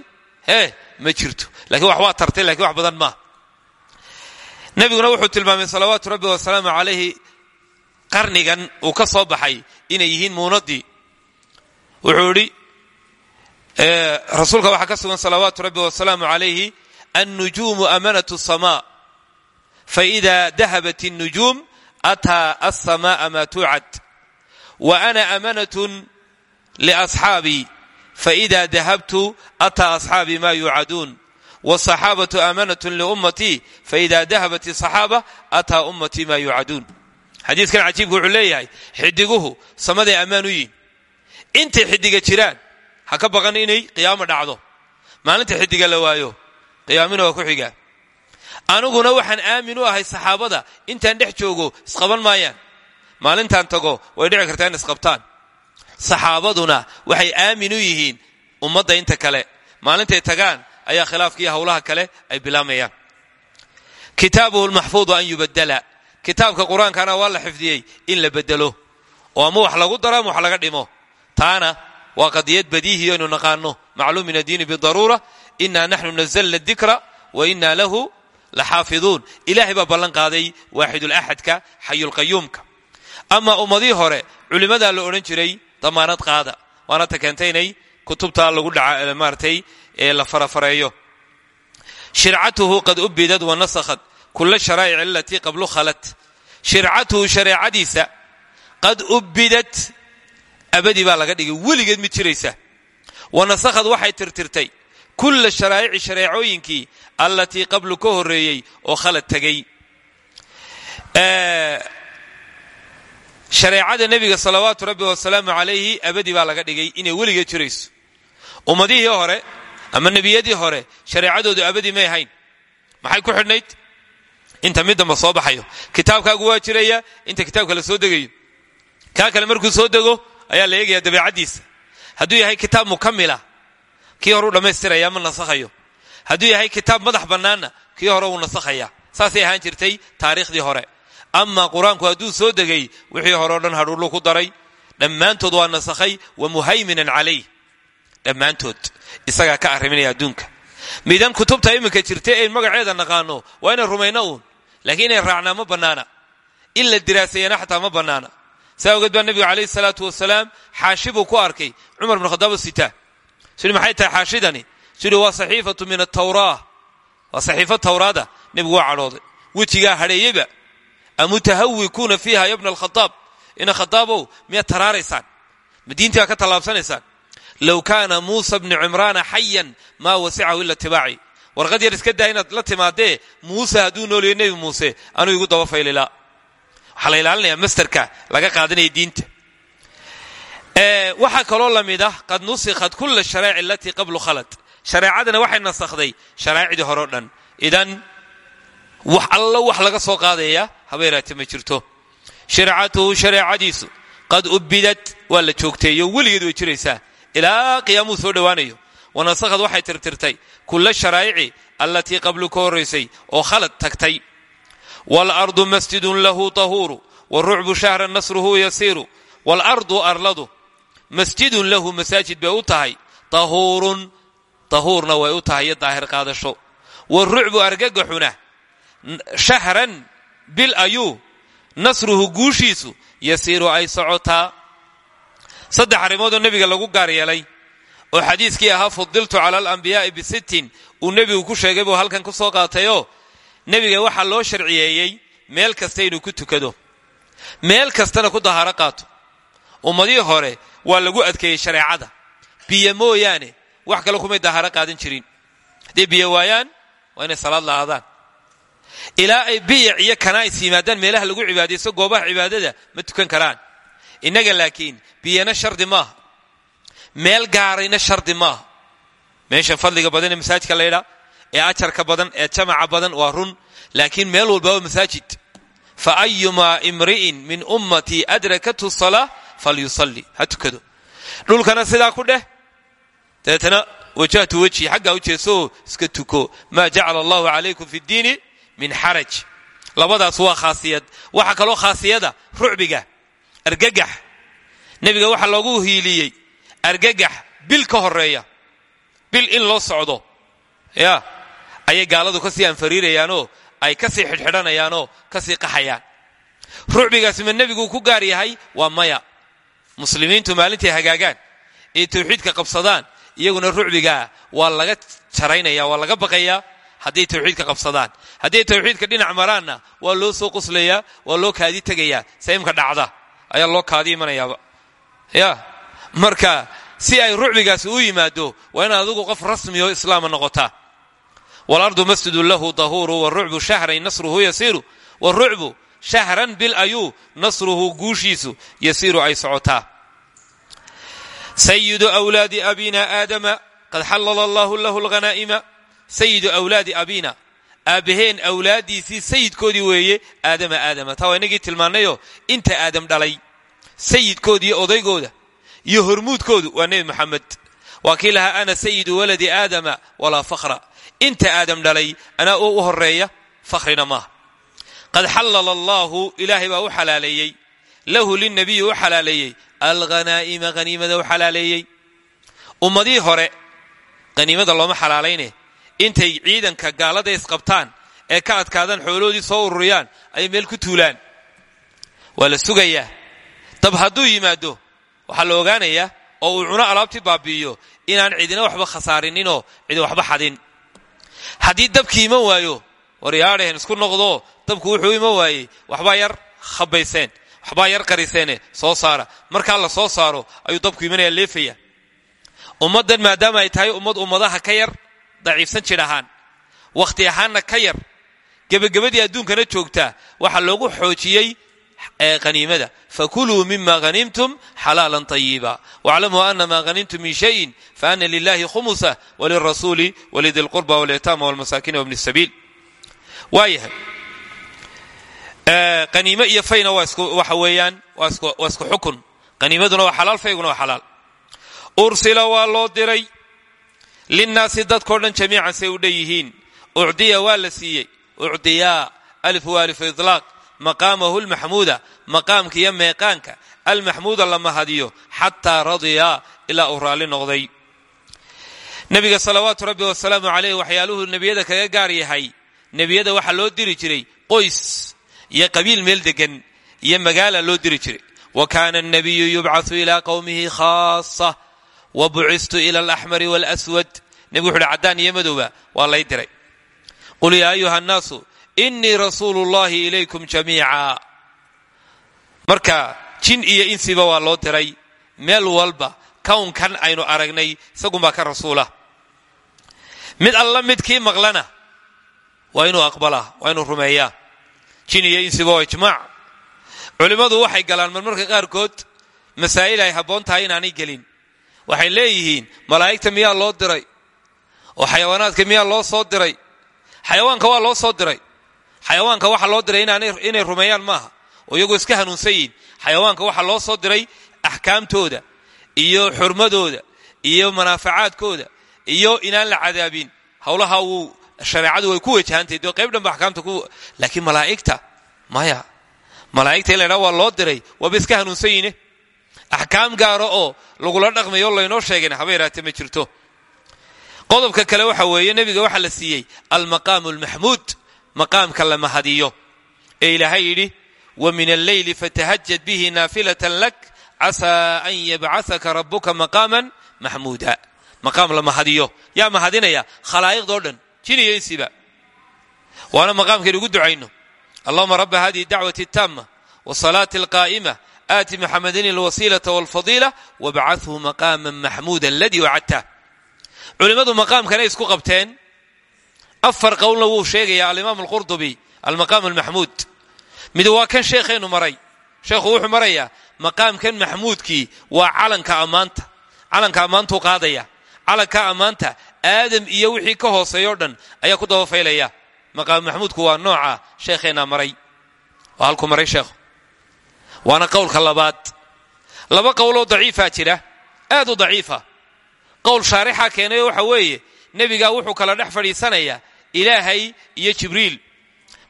hee ma jirto lakiin wax waa tartay lakiin wax badan maaha nabiguna wuxuu tilmaamay salawaatu rabbi wasalaamu calayhi qarnigan uu ka soo baxay inay yihiin muunadii wuxuu idhi rasuulka waxaa ka sugan salawaatu rabbi wasalaamu calayhi annujuumu amanatu samaa faida dahabat الnujuum ataa aلsamaءa ma tuucad wa ana amanatun liasxaabii faida dahabtu ataa asxaabii ma yuucaduun wالصaxaabatu amanatun liummatii faida dahabat الصaxaaba ataa ummatii ma yuucaduun xadiiskan cajiibku wuxuu leeyahay xidiguhu samaday ammaan u yihin intay xidiga jiraan ha ka baqan inay qiyaamo dhacdo maalinta xidiga la waayo qiyaamina waa ku xigaa aniguna waxaan aamin u ahay saxaabada intaan dhex joogo isqaban maayaan maalintaan tago way dhici kartaa in isqabtaan saxaabaduna waxay aamin yihiin ummadda inta kale. Maalintay tagaan ayaa khilaafkiiyo howlaha kale ay bilaamayaan. Kitaabuhu lmaxfuudu an yubadala kitaabka qur'aankana waa la in la bedelo oo ama wax lagu daro wax laga dhimo. Taana waa qadiyad badiihi aynu naqaano. Macluum min addiini bidaruura inaa naxnu nazalna dikra wa inaa lahu laxaafiduun. Ilaahay baa ballan qaaday waaxidulaxadka xayulqayuumka ama ummadii hore culimmadaa la odhan jiray damaanad qaada? Waana ta keentay kutubta lagu dhaca maaratay ee la farafareeyo? Shircatuhu qad ubidad wa nasakhat kula sharaa'ic alatii qablu khalat. Shircatuhu shareecadiisa qad ubidad abadi baa laga dhigay weligeed mid jiraysa. Wa nasakhad waxay tirtirtay kulla sharaa'ici shareecooyinkii allatii qablu ka oo khalad tegey shareecada nebiga salawaatu rabbi wasalaamu calayhi abadi baa laga dhigay inay weligeed jirayso. Ummadihii hore ama nebiyadii hore shareecadoodu abadi may ahayn. Maxay ku xidhnayd? Inta mid damba soo baxayo. Kitaabkaagu waa jiraya inta kitaabka la soo degayo. Kaa kale markuu soo dego ayaa la eegaya dabeecaddiisa. Hadduu yahay kitaab mukamila kii hore u dhammaystiraya ma nasakhayo. Hadduu yahay kitaab madax bannaanna kii hore wuu nasakhaya saasay ahaan jirtay taariikhdii hore ama qur'aanku hadduu soo degay wixii hore o dhan hadhuurlu ku daray. Dhammaantood waa nasakhay wa muhayminan calayh. Dhammaantood. Isagaa ka arriminaya adduunka. Midan kutubta iminka jirta een magaceeda naqaano waa inay rumayno uun. Laakiin inay raacnaa ma bannaana. In la diraaseeyana xataa ma bannaana. Saa ogeed baa nebigu calayhi salaatu wasalaam xaashi buu ku arkay. Cumar bn khadaab sita. Sidhi maxay tahay xaashidani? Sidhi waa saxiifatu min atawraa waa saxiifa tawraada. Nebigu waa cadhooday. Wejigaa hadheeyeba amutahawikuuna fiiha ya bna alkhadaab ina khadaabow miyaad taraaraysaan ma ka tallaabsanaysaan low kaana muusa bnu cimraana xayan maa wasicahu ila tibaaci warqad yar iska daa la timaadee muuse hadduu nooliyo nebi muuse igu daba faylilaa waxaa la laga qaadanaya diinta waxaa kaloo la mid ah qad nusikhat kula sharaa'ic alatii qablu khalad shareecadana waxay nasakhday sharaa'icdii hore idan wax allo wax laga soo qaadaya haba yaraate ma jirto. Shircatuhu shareecadiisu qad ubidad waa la joogteeyo weligeed way jiraysaa. Ilaa qiyaamuu soo dhowaanayo wanasakhad waxay tirtirtay kula sharaa'ici allatii qablu ka oo khalad tagtay. Waalardu masjidun lahu tahuuru warucbu shahran nasruhu yasiiru waalardu arladu masjidun lahu masaajid bay u tahay tahuurun tahuurna way u tahay iyo daahir qaadasho. Shahran bil ayuu nasruhu guushiisu yasiiru ay socotaa. Saddex arrimoodoo nebiga lagu gaar yeelay oo xadiiskii ahaa fudiltu cala alambiyaai bisittin uu nebigu ku sheegay buu halkan ku soo qaatayoo nebiga waxaa loo sharciyeeyey meel kasta inuu ku tukado. Meel kastana ku dahaaro qaato. Ummadihii hore waa lagu adkeeyey shareecada. Biyo mooyaane wax kale kumay dahaaro qaadan jirin. Hadday biyo waayaan waa inay salaad la'aadaan ilaa ay biyac iyo kanaa'is yimaadaan meelaha lagu cibaadaysto goobaha cibaadada ma tukan karaan. Innaga laakiin biyana shardi maaha meel gaarayna shardi maaha meesha fadliga badan ee masaajidka laydhaa ee ajarka badan ee jamaca badan waa run. Laakiin meel walba waa masaajid. Fa ayumaa imri'in min ummatii adrakathu salaa falyusalli. Ha tukado. Dhulkana sidaa ku dheh. Dabeetana wajahtu wejhi xaggaa u jeesooo iska tuko. Maa jacala allahu calaykum fi ddiini min xaraj. Labadaas waa khaasiyad. Waxaa kaloo khaasiyada rucbiga argagax. Nebiga waxaa loogu hiiliyey argagax bil ka horreeya bil in loo socdo. Ya ayay gaaladu ka sii anfariirayaanoo ay ka sii xidhxidhanayaanoo ka sii qaxayaan. Rucbigaasi ma nebiguu ku gaar yahay? Waa maya. Muslimiintu maalintay hagaagaan ee tawxiidka qabsadaan iyaguna rucbigaa waa laga jaraynaya waa laga baqayaa hadday tawxiidka qabsadaan. Hadday tawxiidka dhinac maraanna waa loo soo qoslayaa waa loo kaadi tegayaa. Saimka dhacda ayaa loo kaadi imanayaaba ya marka si ay rucbigaasi u yimaado waa inaad adigu qof rasmi oo islaama noqotaa. Walardu masjidun lahu dahuuru warucbu shahran nasruhu yasiiru. Warucbu shahran bil ayuu nasruhu guushiisu yasiiru ay socotaa. Sayidu wlaadi abina aadama qad xallala allahu lahu lghanaa'ima sayidu awlaadi abina aabbaheen awlaaddiisii sayidkoodii weeye aadama aadama. Taa waa inagii tilmaannayoo inta aadam dhalay sayidkoodiiyo odaygooda iyo hormuudkoodu waa nebi moxamed waa kii lahaa ana sayidu waladi aadama walaa fakhra. Inta aadam dhalay anaa u horreeya fakhrina maaha qad xallala allaahu ilaahay baa u xalaaleeyey. Lahu linabiyi u xalaaleeyey. Alghanaa'ima haniimada u xalaaleeyey. Ummadii hore haniimada looma xalaalayne intay ciidanka gaalada isqabtaan ee ka adkaadaan xooloodii soo ururiyaan ayay meel ku tuulaan. Waa la sugayaa. Dab hadduu yimaado waxaa la ogaanayaa oo uu cuno alaabtii baabi'iyo inaan cidina waxba khasaarininoo cidi waxba xadin. Haddii dabkii iman waayo waryaadhehen isku noqdoo dabku wuxuu iman waayey waxbaa yar khabayseen waxbaa yar qariseene soo saara. Markaa la soo saaro ayuu dabku imanaya leefaya ummaddan maadaama ay tahay ummad ummadaha ka yar daciifsan jir ahaan wakhti ahaanna ka yar gebagabadii adduunkana joogtaa waxaa loogu xoojiyey qaniimada fakuluu mima hanimtum xalaalan طayiba wاclamuu ana ma hanimtum min shayin faana lilahi khumusa walirasuuli walidi lqurba wاlyataama wاlmasaakiina wbni sabiil waayahay qaniime iyo fayna waxa weeyaan waa isku xukun qaniimaduna waa xalaal fayguna waa xalaal ursila waa loo diray linnaasi dadkao dhan jamiican say u dhan yihiin ucdiya waa la siiyey ucdiyaa alif wa alif ilaaq maqaamahu lmaxmuuda maqaamka iyo meeqaanka almaxmuuda la mahadiyo xataa radiya ilaa uu noqday nebiga salawaatu rabbi wasalaamu caleyh waxyaaluhu nebiyada kaga gaar yahay nebiyada waxaa loo diri jiray qoys iyo qabiil meel degan iyo magaala loo diri jiray wa kaana anabiyu yubcau ilaa qowmihi khaasa wa bucistu ila alaxmari waalaswad nebigu wuxu uhi caddaan iyo madowba waa lay diray qul yaa ayuha annaasu inii rasuulu llahi ilaykum jamiica marka jin iyo insiba waa loo diray meel walba kownkan aynu aragnay isagunbaa ka rasuula mid alla midkii maqlana waa inuu aqbalaa waa inuu rumeeyaa jin iyo insiba waa ijmaac culimmadu waxay galaan marmarka qaarkood masaa'il ay habboon tahay inaanay gelin waxay leeyihiin malaa'igta miyaa loo diray? oo xayawaanaadka miyaa loo soo diray? xayawaanka waa loo soo diray. xayawaanka waxa loo diray inay rumeeyaan maaha. oo iyagoo iska hanuunsan yihiin xayawaanka waxaa loo soo diray axkaamtooda iyo xurmadooda iyo manaafacaadkooda iyo inaan la cadaabin. howlaha wuu shareecadu way ku wajahantay dee qayb dhanba axkaamta ku laakiin malaa'igta maya malaa'igta in la waa loo diray waaba iska hanuunsan yine axkaam gaara oo lagula dhaqmayo laynoo sheegayna haba yaraatee ma jirto. Qodobka kale waxa weeye nebiga waxaa la siiyey almaqaamu almaxmuud maqaamka la mahadiyo. Ee wa min alleyli fatahajad bihi naafilatan lak casaa an yabcasaka rabuka maqaaman maxmuuda maqaam la mahadiyo. Yaa mahadinaya khalaa'iqdoo dhan jin iyo insiba. Waana maqaamkayn ugu ducayno. Allahuma raba hadihi dacwati اtaama wsalaati alqaa'ima aati maxamedin alwasiilata walfadiila wabcathu maqaama maxmuuda aladii wacadta culimmadu maqaamkanay isku qabteen afar qowlna wuu sheegaya alimaam alqurdubi almaqaam almaxmuud mid waa kan sheekhaynu maray sheekhu wuxuu marayaa maqaamkan maxmuudkii waa calanka ammaanta calanka ammaantuu qaadaya calanka ammaanta aadam iyo wixii ka hooseeyo dhan ayaa ku daba faylaya maqaam maxmuudku waa nooca sheekheenaa maray waa halkuu waana qowlka labaad laba qowloo daciifaa jira aad u daciifa qowl shaarixa keenayo waxa weeye nebigaa wuxuu kala dhex fadhiisanayaa ilaahay iyo jibriil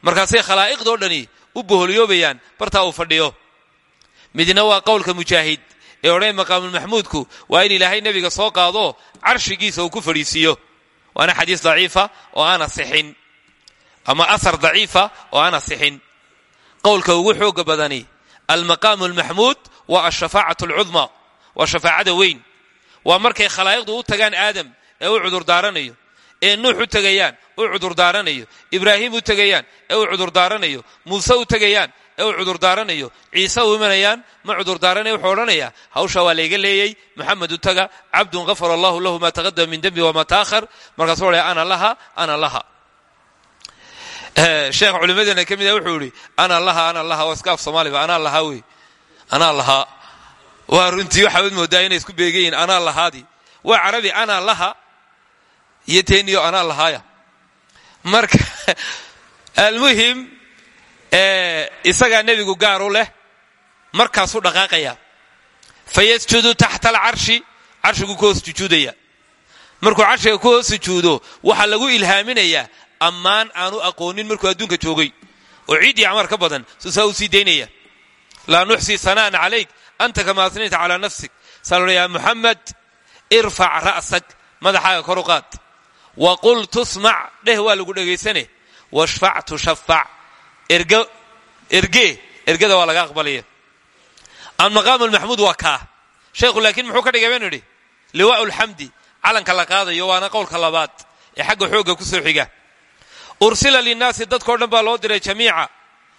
markaasay khalaa'iqdoo dhani u boholiyoobayaan bartaa uu fadhiyo midna waa qowlka mujaahid ee odhan maqaamulmaxmuudku waa in ilaahay nebiga soo qaado carshigiisa uu ku fadhiisiiyo waana xadiis daciifa oo aan asixin ama asar daciifa oo aan asixin qowlka ugu xooga badani almaqaamu almaxmuud waa alshafaacatu alcudmaa waa shafaacada weyn waa markay khalaa'iqdu u tagaan aadam ee u cudurdaaranayo ee nuux u tegayaan u cudurdaaranayo ibraahim u tegayaan ee u cudurdaaranayo muuse u tegayaan ee u cudurdaaranayo ciise u imanayaan ma cudurdaaranaya wuxuu odhanayaa hawshaa waa layga leeyey maxamed u taga cabdun gafara allahu lahu ma taqadama min dembi wama taahar markaasuu odhaya ana laha ana laha sheekh culimmadeena ka mida wuxuu idhi ana laha ana laha waa iska af soomaaliba anaa lahaa wey anaa lahaa waa runtii waxaad moodaa inay isku beegayiin anaa lahaadii waa carabi anaa laha iyo teeniyo anaa lahaaya marka almuhim isagaa nebigu gaaru leh markaasuu dhaqaaqaya. Fayasjudu taxta alcarshi carshigu ku hoos sujuudaya markuu carshiga ku hoos sujuudo waxaa lagu ilhaaminayaa ammaan aanu aqoonin markuu adduunka joogay. Oo ciid iyo camar ka badan suusaa uu sii daynaya. Laa nuxsii sana'an calayk anta kamaa asnayta calaa nafsik. Saa loodha yaa muxamed irfac ra'sak madaxaaga kor wa qul tusmac dheh waa lagu dhegaysane. Washfac tushafac erge ergada waa laga aqbalaya. Almaqaamu almaxmuud waa kaa. Sheekhu laakiin muxuu ka dhigay baynu idhi? Liwaa'u lxamdi calanka la qaadayo waana qowlka labaad ee xagga xoogga ku soo xiga ursila linnaasi dadkao dhan baa loo diray jamiica.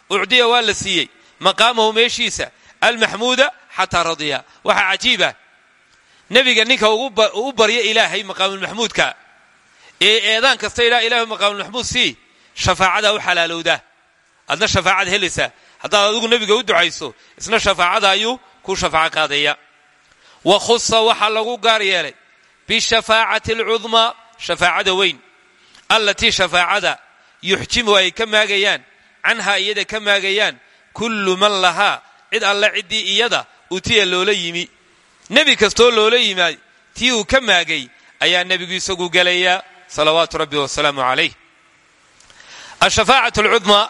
Ucdiya waa la siiyey. Maqaamahu meeshiisa almaxmuuda xataa radiya. Waxaa cajiiba nebiga ninka u barya ilaahay maqaamulmaxmuudka ee eedaan kasta idhaa ilahay maqaamulmaxmuud sii shafaacadaa u xalaalowdaa adna shafaacad helaysaa haddaad adigu nebiga u ducayso isna shafaacada ayuu ku shafaaco qaadaya. Wa khusa waxaa lagu gaar yeelay. Bishafaacati alcudmaa shafaacada weyn. Allatii shafaacada yuxjimu ay ka maagayaan canhaa iyada ka maagayaan kullu man lahaa cid alle ciddii iyada utiya loola yimi. Nebi kastoo loola yimaad tii uu ka ayaa nebigu isagu gelayaa salawaatu rabbi wasalaamu calayh. Ashafaacatu alcudmaa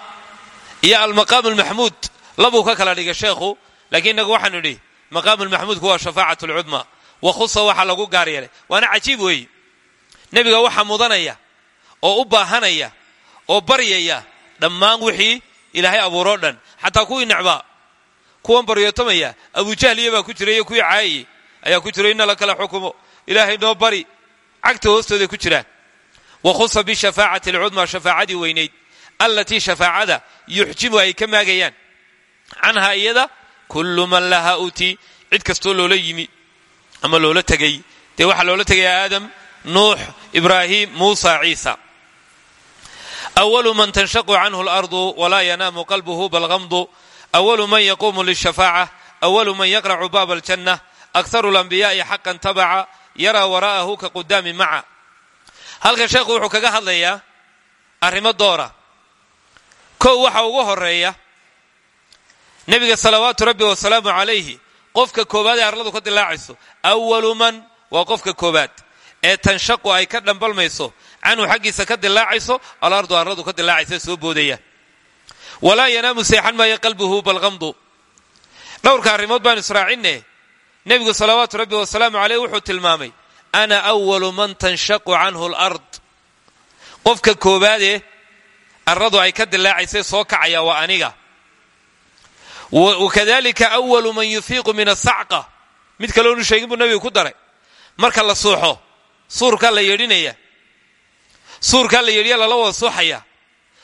iyo almaqaamu almaxmuud labuu ka kala dhigay sheekhu laakiin innagu waxaanu idhi maqaamu lmaxmuudku waa shafaacatu alcudmaa wa khusa waxaa lagu gaar yeelay. Waana cajiib weeye. Nebiga mudanaya oo u baahanaya oo baryaya. Dhammaan wixii ilaahay abuuroo dhan. Xataa kuwii necbaa kuwan baryootamaya abujahliya baa ku jira iyo kuwii caayayey ayaa ku jira inna la kala xukumo. Ilaahay noo bari. Cagta hoostooday ku jiraan wa khusa bishafaacati alcudmaa shafaacadii weynayd. Allatii shafaacada yuxjimu ay ka maagayaan. Canhaa iyada kullu man laha uti. Cid kastoo loola yimi ama loola tegay dee waxaa loola tegayaa aadam nuux ibraahim muusa ciisa awalu man tanshaqu canhu alardu walaa yanaamu qalbuhu bal gamdu awalu man yaquumu lishafaaca awalu man yaqracu baaba aljanna akharu lambiyaai xaqan tabaca yaraa waraa'ahu ka qudaami maca halkan sheekhu wuxuu kaga hadlayaa arrimo doora kow waxa ugu horreeya nebiga salawaatu rabbi wasalaamu calayhi qofka koowaad ee arladu ka dilaacayso awalu man waa qofka koowaad ee tanshaqu ay ka dhambalmayso canhu xaggiisa ka dilaacayso alardu arladu ka dilaacaysa soo boodaya. Walaa yanaamu seexan maayo qalbuhu balqamdu dhowrka arrimood baanu israacinne nebigu salawaatu rabbi wasalaamu caleyh wuxuu tilmaamay ana awalu man tanshaqu canhu alard. Qofka koowaadee arladu ay ka dilaacaysa soo kacaya waa aniga. Wakadalika awalu man yufiiqu min asacqa mid kaloonu sheegin buu nebigu ku daray. Marka la suuxo yeedhinaya suurkaa la yeedhiya lala wada suuxaya.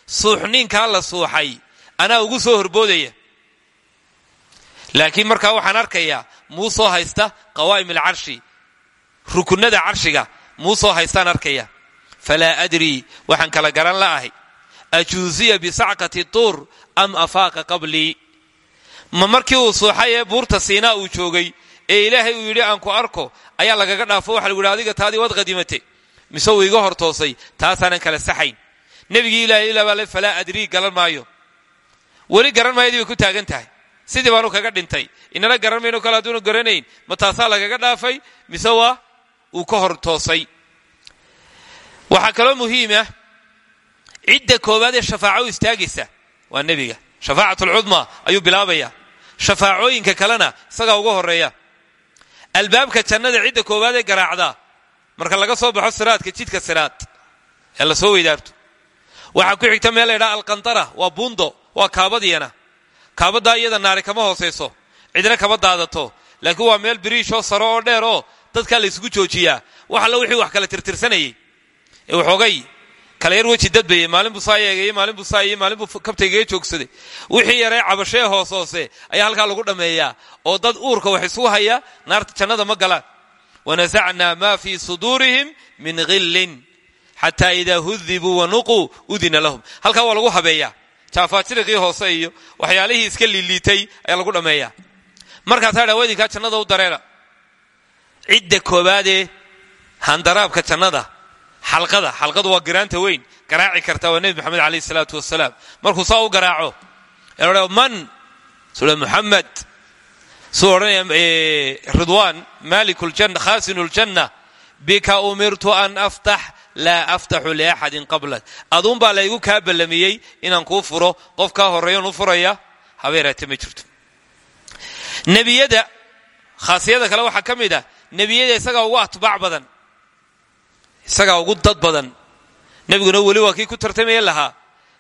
Suuxniinkaa la suuxay. Anaa ugu soo horboodaya. Laakiin markaa waxaan arkayaa muusoo haysta qawaa'im alcarshi. Rukunada carshiga muusoo haystaan arkaya falaa adrii waxaan kala garan la'ahay ajuuziya bisacqati tuur am afaaqa qablii ma markii uu suuxay ee buurta siinaa uu joogay ee ilaahay uu yidhi aan ku arko ayaa lagaga dhaafo waxa lagu yidhi adiga taadii waad qadimate mise uu iga hor toosay taasaanan kala saxayn. Nebigii ilahay ilaa baa le falaa adrii garan maayo. Weli garan maayadii bay ku taagan tahay. Sidii baanu kaga dhintay. Inana garan mayno kale hadduuna garanayn. Ma taasaa lagaga dhaafay? Mise waa uu ka hor toosay waxaa kaloo muhiima cidda koowaad ee shafaaco u istaagaysa waa nebiga. Shafaacatlcudmaa ayuu bilaabaya shafaacooyinka kalena isagaa uga horreeya albaabka jannada cidda koowaad ee garaacdaa marka laga soo baxo siraadka jidka siraad. Ee la soo weydaarto waxaa ku xigta meel la ydhaha alqantara waa buundo waa kaabadiyana. Kaabaddaa iyada naari kama hoosayso cidna kama daadato. Laakiin waa meel biriishoo saro oo dheer oo dadkaa la isugu joojiyaa wax alla wixii wax kala tirtirsanayey ee waxoogay kala yar weji dadbayey maalin buu saa maalin buu saa maalin buu kabtaygaga joogsaday. Wixii yaree cabashee hoos hoose ayaa halkaa lagu dhammeeyaa. Oo dad uurka wax isugu haya naarta jannada ma galaan wanasacnaa maa fii suduurihim min ghillin xataa idaa hudibuu wanuquu udina lahum halkaa waa lagu habeeyaa jaafaajiriqii hoose iyo waxyaalihii iska liiliitay ayaa lagu dhammeeyaa markaasaa dha wadinkaa jannada u dareera cidda koobaadee handaraabka jannada xalqada xalqadu waa giraanta weyn garaaci karta waa nebi maxamed alayh salaatu wasalaam markuu saa garaaco man muxamed suu odhanaya ridwaan malik ljanna khasinu ljanna bika umirtu an aftax laa aftaxu liaxadin qablak aduun baa laygu kaa ballamiyey inaan kuu furo qof kaa horreeyan u furaya habeeraate ma jirto. Nebiyada khaasiyada kale waxaa ka mid ah nebiyada isagaa ugu atbaac badan isagaa ugu dad badan. Nebiguna weli waa kii ku tartamaya lahaa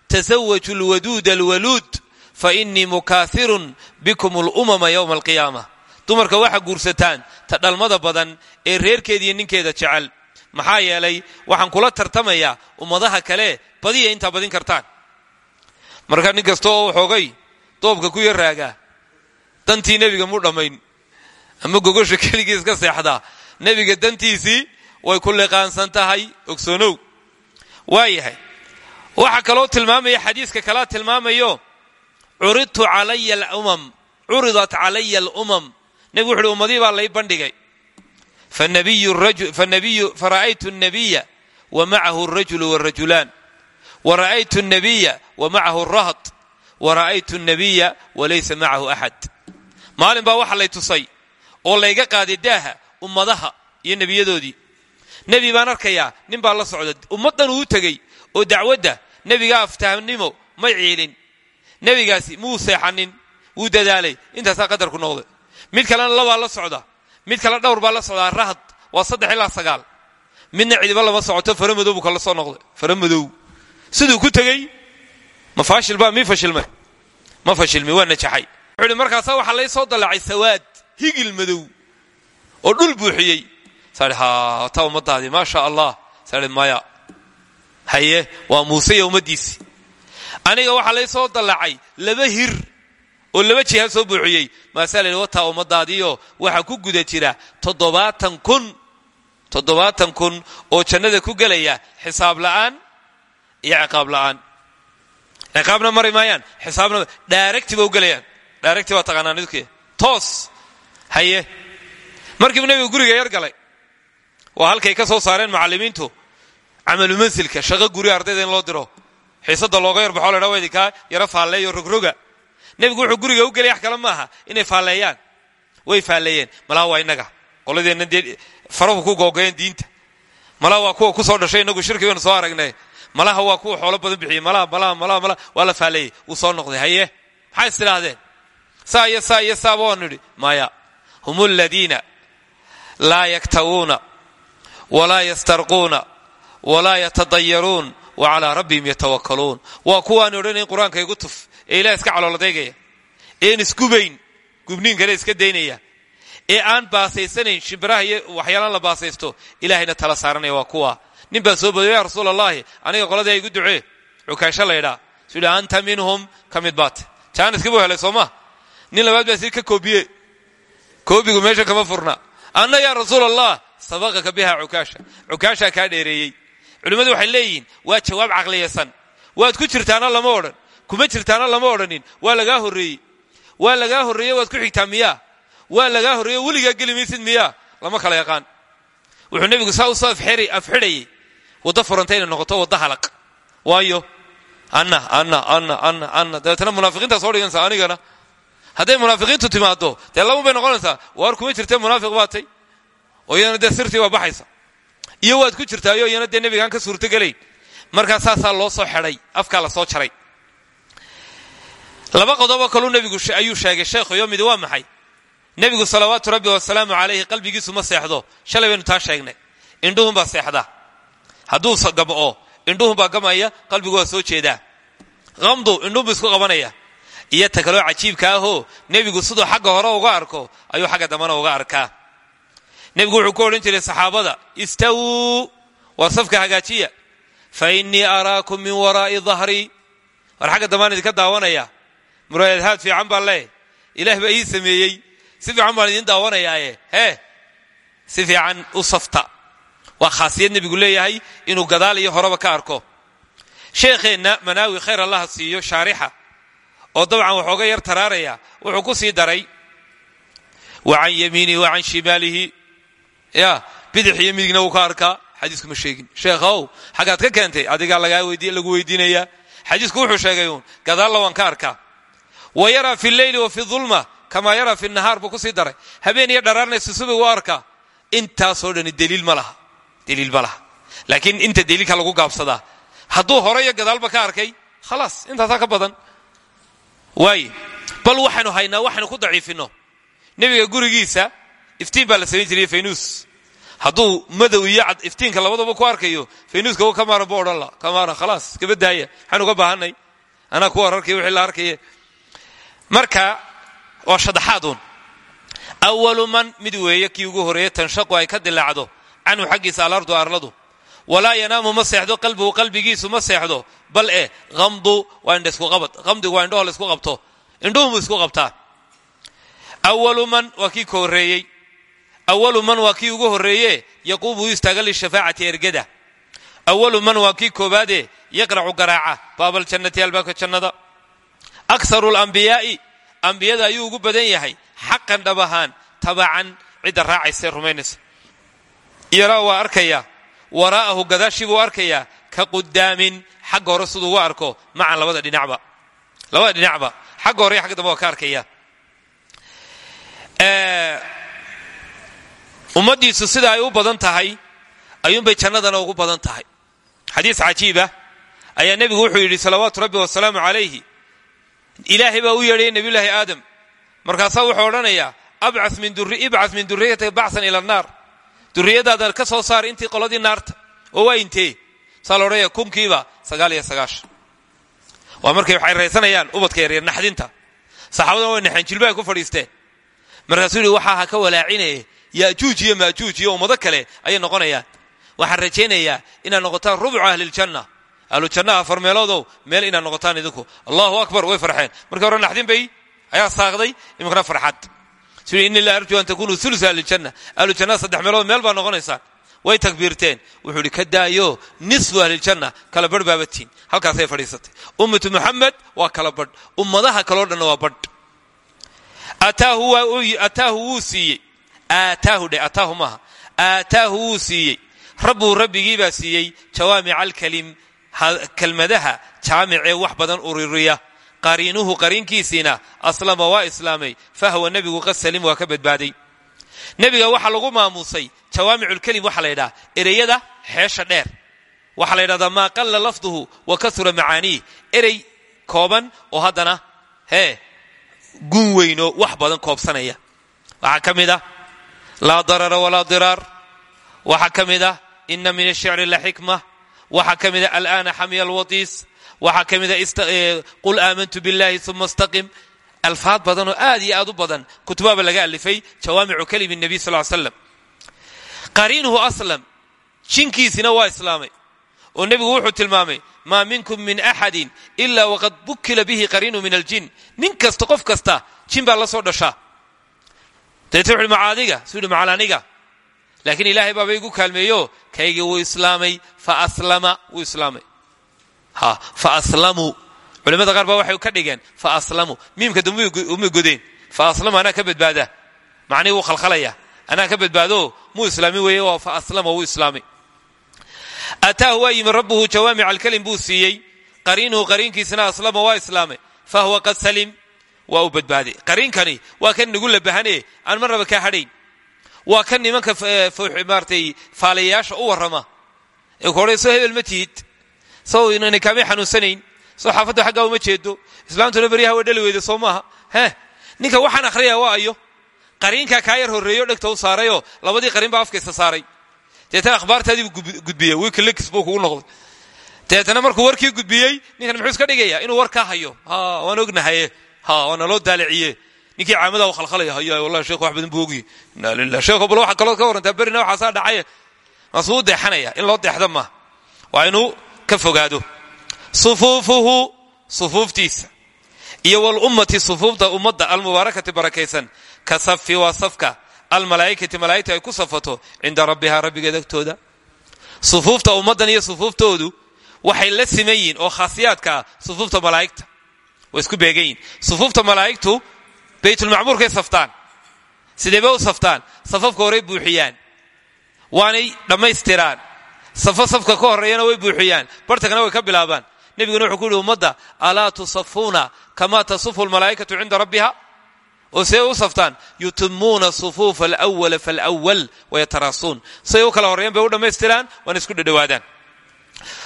tasawaju lwaduud alwaluud fa innii mukaahirun bikum alumama yowma alqiyaama. Dumarka waxaa guursataan ta dhalmada badan ee reerkeediiyo ninkeeda jecel. Maxaa yeelay waxaan kula tartamayaa ummadaha kale badiya intaa badin kartaan. Marka nin kasta oo waxoogay doobka ku yaraagaa dantii nebiga mu dhammayn? Ama gogosha keligii iska seexdaa nebiga dantiisii way ku liqaansan tahay ogsoonow waayahay. Waxaa kaloo tilmaamaya xadiiska kalaa tilmaamayo curidtu calaya alumam curidat calaya alumam. Nebigu wuxuuhi ummadii baa lay bandhigay. Fara'aytu nabiya wa macahu rajulu wrajulaan wara'aytu nabiya wa macahu rahd wara'aytu nabiya walaysa macahu axad maalin baa waxa lay tusay oo layga qaaday daaha ummadaha iyo nebiyadoodii. Nebi baan arkaya nin baa la socday ummaddan uu tegey oo dacwadda nebigaa aftahamnimo ma ciilin nebigaasi muu seexanin wuu dadaalay. Intaasaa qadarku noqday mid kalena labaa la socda. Mid kale dhowr baa la socdaa. Rahad waa saddex ilaa sagaal. Midna cidiba lama socoto. Fara madow buu kala soo noqday. Fara madow. Siduu ku tegey? Ma faashilba mi fashilmay ma fashilmi waa najaxay. Wuxuu ihi markaasaa waxaa lay soo dalaacay sawaad higil madow oo dhul buuxiyey. Saa ha taa sha allah. Saa maya haye waa muuse iyo aniga waxaa lay soo dalaacay laba hir oo laba jiha soo buuxiyey. Maasaa la yidhi wataa waxaa ku guda jira toddobaatan kun toddobaatan kun oo jannada ku gelaya xisaab la'aan iyo ciqaab la'aan. Ciqaabna mari maayaan xisaabna dhaaregti ba u gelayaan. Dhaaregti baa taqaanaa toos haye. Markiibu nebigu guriga yar galay waa halkay ka soo saareen macallimiintu camalu mansilka shaqo guri ardayda in loo diro xiisada looga yarbaxo la dhaa wa idinkaa yaro faalleeyo rogroga nebigu wuxuu guriga u gelay wax kale maaha inay faalleeyaan. Way faalleeyeen. Malaha waa innaga. Qoladeenna dee farahu ku googayeen diinta. Malaha waa kuwa ku soo dhashay inagu shirki baynu soo aragnay. Malaha waa kuwa xoolo badan bixiyey. Malaha malaha malaha malaha waa la faalleeyey. Wuu soo noqday. Haye. Maxay is tidhaahdeen saa iyo saa iyo saaba waanu maya hum aladiina laa yaktawuuna walaa yastarquuna walaa yatadayaruun wa calaa rabbihim yatawakkaluun waa kuwaan odhanayn qur'aanka igu tuf ee ilaah iska calooladaygaya een isgubayn gubniin kale iska daynaya ee aan baasaysanayn shimbiraha iyo la baasaysto ilaahayna tala saaranaya waa kuwa nin soo boday ya rasuul allahi aniga qoladii igu ducee cukaasho laydhaa su yidhi anta minhum ka mid baate jaaniska buu helay nin labaad baa ka koobiye koobigu meesha kama furna anna yaa rasuul allah sabaqaka biha cukaasha cukaashaa kaa dheereeyey culimmadu waxay leeyihiin waa jawaab caqliyaysan waad ku jirtaana lama odhan. Kuma jirtaana lama odhanin. Waa lagaa horreeyey. Waa lagaa horreeye waad ku xigtaa waa lagaa horreeye weligaa geli maysid lama kala yaqaan. Wuxuu nebigu saa u soo afxidhayay waddo furanta noqoto waddo halaq. Waayo anna anna anna anna anna. Dabeetana munaafiqiintaa soo dhiganaysa anigana. Hadday munaafiqiintu timaado dee laba bay noqonaysaa? Waar kuma jirtee munaafiq baatay? Oo iyadana dee sirtii baa baxaysa iyo waad ku jirtaayo iyana dee nebigaan ka suurtogelayn markaa saasaa loo soo xedhay afkaa la soo jaray. Laba qodoboo kaluu nebigu ayuu sheegay sheekhuyo mid waa maxay? Nebigu salawaatu rabbi wasalaamu calayhi qalbigiisu ma seexdo. Shalay baynu taa sheegnay. Indhuhunbaa seexda. Hadduu gam'o indhuhunbaa gamaya qalbigu waa soo jeedaa. Qamdu indhuhunbu isku qabanaya. Iyo ta kaloo cajiibka ahoo nebigu siduu xagga hore uga arko ayuu xagga dambana uga arkaa nebigu wuxuu ku odhan jiray saxaabada istawuu war safka hagaajiya. Fa innii araakum min waraa'i dahrii war xagga dambaan idinka daawanaya. Muraayadhaad fiican baan leeh ilaah baa ii sameeyey. Si fiican baan idin daawanayaaye hee si fiican u safta. Waa khaasiyad nebigu leeyahay inuu gadaal iyo horeba ka arko. Sheekheenna manaawi khayr allaha siiyo shaarixa. Oo dabcan waxooga yar taraaraya wuxuu ku sii daray wa can yamiinihi wa can shimaalihi ya bidix iyo midigna wuu ka arkaa. Xadiisku ma sheegin. Sheekhow xaggaad ka keentay? Adigaa lagu weydiinayaa xadiisku wuxuu sheegay uun gadaalla waan ka arkaa. Wa yaraa fi lleyli wa fi dulma kamaa yaraa fi nahaar buu ku sii daray. Habeen iyo dharaarna susubay u arkaa. Intaasoo dhani dliil ma laha. Deliil ma inta deliilka lagu gaabsadaa. Hadduu hore iyo gadaalba ka arkay khalaas intaasaa ka badan. Waaye bal waxaynu haynaa waxaynu ku daciifinno. Nebiga gurigiisa iftiin baa la samayn jiray faynuus hadduu madow iyo cad iftiinka labadaba ku arkayo faynuuska ka maaran bu odhan la ka maaran khalaas kaba daaya waxaan uga baahanay anaa ku wararkaya wixii la arkaye. Marka waa shadaxaaduun awalu man mid weeye kii ugu horeeye tanshaqu ay ka dilaacdo canhu xaggiisa alardu arladu. Walaa yanaamu ma seexdo qalbuhu qalbigiisu bal eh amdu waa indha isku qabad. Amdigu waa indhaho isku qabto. Indhuhumuu isku qabtaa. Awalu man waa kii awalu man waa kii ugu horreeye yaquumu istaaga lishafaacati ergada. Awalu man waa kii koobaade yaqracu garaaca baabaljannati albaabka jannada akharu lambiyaai ambiyada ayuu ugu badan yahay xaqan dhab ahaan tabacan cidda raacaysae rumaynaysa. Yaraa waa arkayaa waraa'ahu gadaashii buu arkayaa ka qudaamin xagga hore siduu uga arko macan labada dhinacba. Labada dhinacba xagga hore iyo xagga dambe waa ka ummaddiisu sida ay u badan tahay ayuunbay jannadana ugu badan tahay. Xadiis cajiiba ayaa nebigu wuxuu yidhi salawaatu rabbi wasalaamu calayhi. Ilaahay baa u yeedhaya nebiyulaahi aadam. Markaasaa wuxuu odhanayaa ibcas min duriyataka bacsan ila annaar duriyadaada ka soo saar intii qoladii naarta oo waa intee? Saa la kunkiiba sagaal iyo sagaashan waa markay waxay raysanayaan ubadka yaryar naxdinta. Saxaabadana way naxeen jilbahay ku fadhiisteen. Markaasuu yidhi waxaa ka walaacinaya yaajuuj iyo maajuuj iyo ummado kale ayay noqonayaan. Waxaan rajaynayaa inaad noqotaan rubcu ahliljanna ahlujannaha afar meeloodow meel inaad noqotaan idinku. Allahu akbar way farxeen. Markii hore naxdin bay ayaa saaqday iminkana farxad. Suu inni laa arju an takunuu ulu ahlijanna ahlujannada saddex meelood meel baa noqonaysaan. Way takbiirteen. Wuxuu idhi ka daayo nisfu ahliljanna kala badh baabatiin halkaasay fadhiisatay. Ummatu muxamed waa kala badh. Ummadaha kaloo dhanna waa badh. Ataahu wuu siiyey aataahu dhe ataahu maaha. Aataahu wuu siiyey. Rabbuu rabbigii baa siiyey jawaamica alkalim kelmadaha jaamicee wax badan ururiya qariinuhu qariinkiisiina aslama waa islaamay fahwa nebigu qad salim waa ka badbaaday. Nebiga waxaa lagu maamuusay jawaamiculkelim waxaa la ydhaha ereyada xeesha dheer. Waxaa la ydhahdaa maa qalla lafduhu wa kasura macaaniih erey kooban oo haddana hee gun weynoo wax badan koobsanaya. Waxaa ka mid ah laa darara walaa diraar. Waxaa ka mid ah ina min ashicri la xikma. Waxaa ka mid a alaana xamya alwatiis waxaa ka mida qul aamantu biاllahi uma istaqim. Alfaad badan oo aad iyo aad u badan kutubaaba laga alifay jawaamicu kalimi nebiy sal slam qariinuhu aslam jinkiisina waa islaamay. Oo nebigu wuxuu tilmaamay maa minkum min axadin ila waqad bukila bihi qariinu min aljin. Nin kasta qof kasta jin baa la soo dhashaa dabeete wuxuhi macaadiga suu yihi macalaniga laakiin ilaahay baaba igu kaalmeeyo kaygii wuu islaamay faaslama wuu islaamay faaslamuu culimada qaar baa waxay ka dhigeen faaslamuu miimka dambe uma godeen faaslamu anaa ka badbaada macnihii wuu khalkhalaya anaa ka badbaado muu islaamin weeye waa faaslama wuu islaamay ataahu waa yimi rabbuhu jawaamic alkalim buu siiyey qariinuhu qariinkiisina aslama waa islaamay fahuwa qad salim waa u badbaaday qariinkani waa kan nagu labahane aan marnaba kaa hadhayn. Waa kan nimanka maaratay faalayayaasha u warrama. Ee ku odhay soo hebel ma soo inani kaamay xanuunsanayn soo xaafadda xaggaa uma jeedo islaamtuna beryaha way dhali weyda soo maaha. Ninka waxaan akhriyaa waa ayo. Qariinkaa kaa yar horreeyo dhegta u saarayoo labadii qariin baa afkaysa saaray. Deetana akhbaartaadiibu gudbiyey. Wikileaks buu kugu noqday. Deetana markuu warkii gudbiyey ninkan muxuu iska dhigaya? Inuu war kaa hayo. Waan ognahaye ha waa naloo daaliciye. Ninkii caamada khalkhalaya haya wallahi sheekh wax badan buu ogiye inna lilah sheekho bal waxa kaloo ka warantaa berina waxaasaa dhacaye maasuu deexanaya in loo deexda maaha waa inuu ka fogaado. Sufuufuhu sufuuftiisa. Iyo walummati sufuufta ummadda almubaarakati barakaysan. Ka safi waa safka. Almalaa'ikati malaa'igta ay ku safato cinda rabbihaa rabbigeed agtooda sufuufta ummaddan iyo sufuuftoodu waxay la siman oo khaasiyaadka ah sufuufta way isku beegan yihiin sufuufta malaa'igtu baytulmacmuurkay saftaan. Sideeba u saftaan? Safafka horey buuxiyaan. Waanay dhammaystiraan. Safo safka ka horreeyana way buuxiyaan. Bartankana way ka bilaabaan. Nebiguna wuxuu ku yihi ummadda alaa tusafuuna kama tasufu lmalaa'ikatu cinda rabbiha? Oo see u saftaan yutimuuna sufuufa alwala falwal wayataraasuun say u kala horreeyaan bay u dhammaystiraan waana isku dhadhowaadaan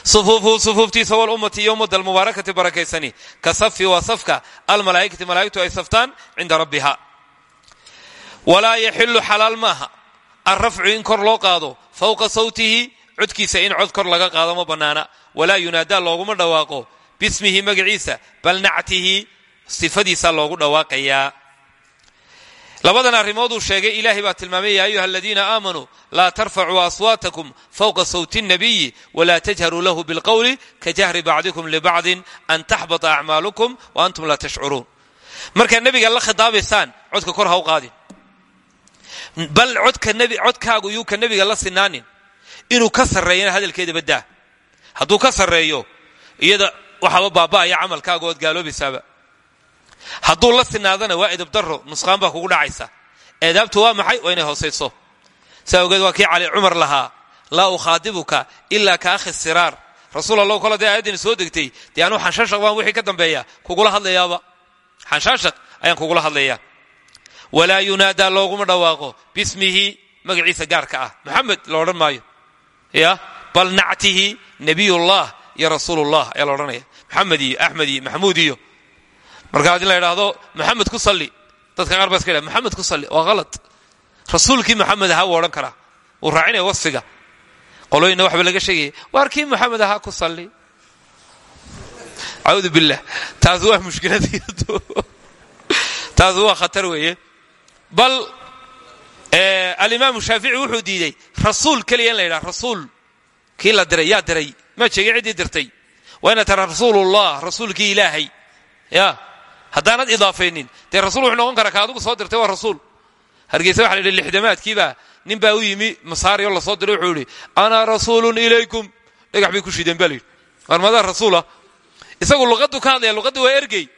sufuufuhu sufuuftiisa walummati iyo ummadda almubaarakati barakaysani ka safi waa safka almalaa'ikati malaa'igtu ay saftaan cinda rabbiha walaa yaxilu xalaal maaha alrafcu in kor loo qaado fowqa sawtihi codkiisa in cod kor laga qaado ma bannaana walaa yunaadaa looguma dhawaaqo bismihi magaciisa bal nactihi sifadiisa loogu dhawaaqayaa labadan arrimood uu sheegay ilaahay baa tilmaamay ya ayuha aladiina aamanuu laa tarfacuu aswaatakum fowqa sawti الnabiyi wla tajharuu lahu bilqowli kajahri bacdikum libacdin an taxbata acmaalukum wa antum laa tashcuruun. Markaa nebiga la khidaabaysaan codka kor ha u qaadin. Bal codkaagu yuu ka nebiga la sinaanin inuu ka sarreeyana hadalkeeda baddaa. Hadduu ka sarreeyo iyada waxaaba baaba'aya camalkaaga ood gaaloobaysaaba hadduu la sinaadana waa edabdaro nusqaan baa kugu dhacaysa. Eedaabtu waa maxay? Waa inay hoosayso saa ogeed waa kii cali cumar lahaa. Laa ukhaadibuka ilaa ka akhi siraar. Rasuul allahu kole dee aayaddani soo degtay. Dee anuu xanshaashaq baan wixii ka dambeeya. Kugula hadlayaaba. Xanshaashaq ayaan kugula hadlayaa. Walaa yunaadaa looguma dhawaaqo. Bismihi magaciisa gaarka ah. Maxamed odhan maayo. Ya? Bal nactihi nabiyullah iyo rasuulullah ayaa la odhanaya. Maxamed iyo axmed iyo maxamuud iyo marka haddii la idhaahdo maxamed ku salli. Dadka qaar baa iska ydhaha maxamed ku salli waa halad rasuulkii maxamed ahaa wuu odhan karaa. Wuu raacinaya wasfiga qolooyinna waxba laga sheegaya waar kii maxamed ahaa ku salli? Caudu billah taas waa mushkiladii taas waa khatar weeye. Bal alimaamu shaafici wuxuu diiday rasuul keliya in la yidhaha rasuul. Kii la diray yaa diray. Maa sheegin ciddii dirtay. Waa ina tara rasuulullah rasuulkii ilaahay. Ya haddaanad idaafaynin. Dee rasul wuxuu noqon karaa ka soo dirtay waa rasuul. Hargeysa waxa la yidhi lixdamaadkiibaa nin u yimi masaari oo la soo diray wuxuu yidhi ana rasuulun ilaykum. Dhagax bay ku shideen baa la yidhi. Warmadaa rasuula isagu luqaddu ka hadlaya luqadda waa ergey.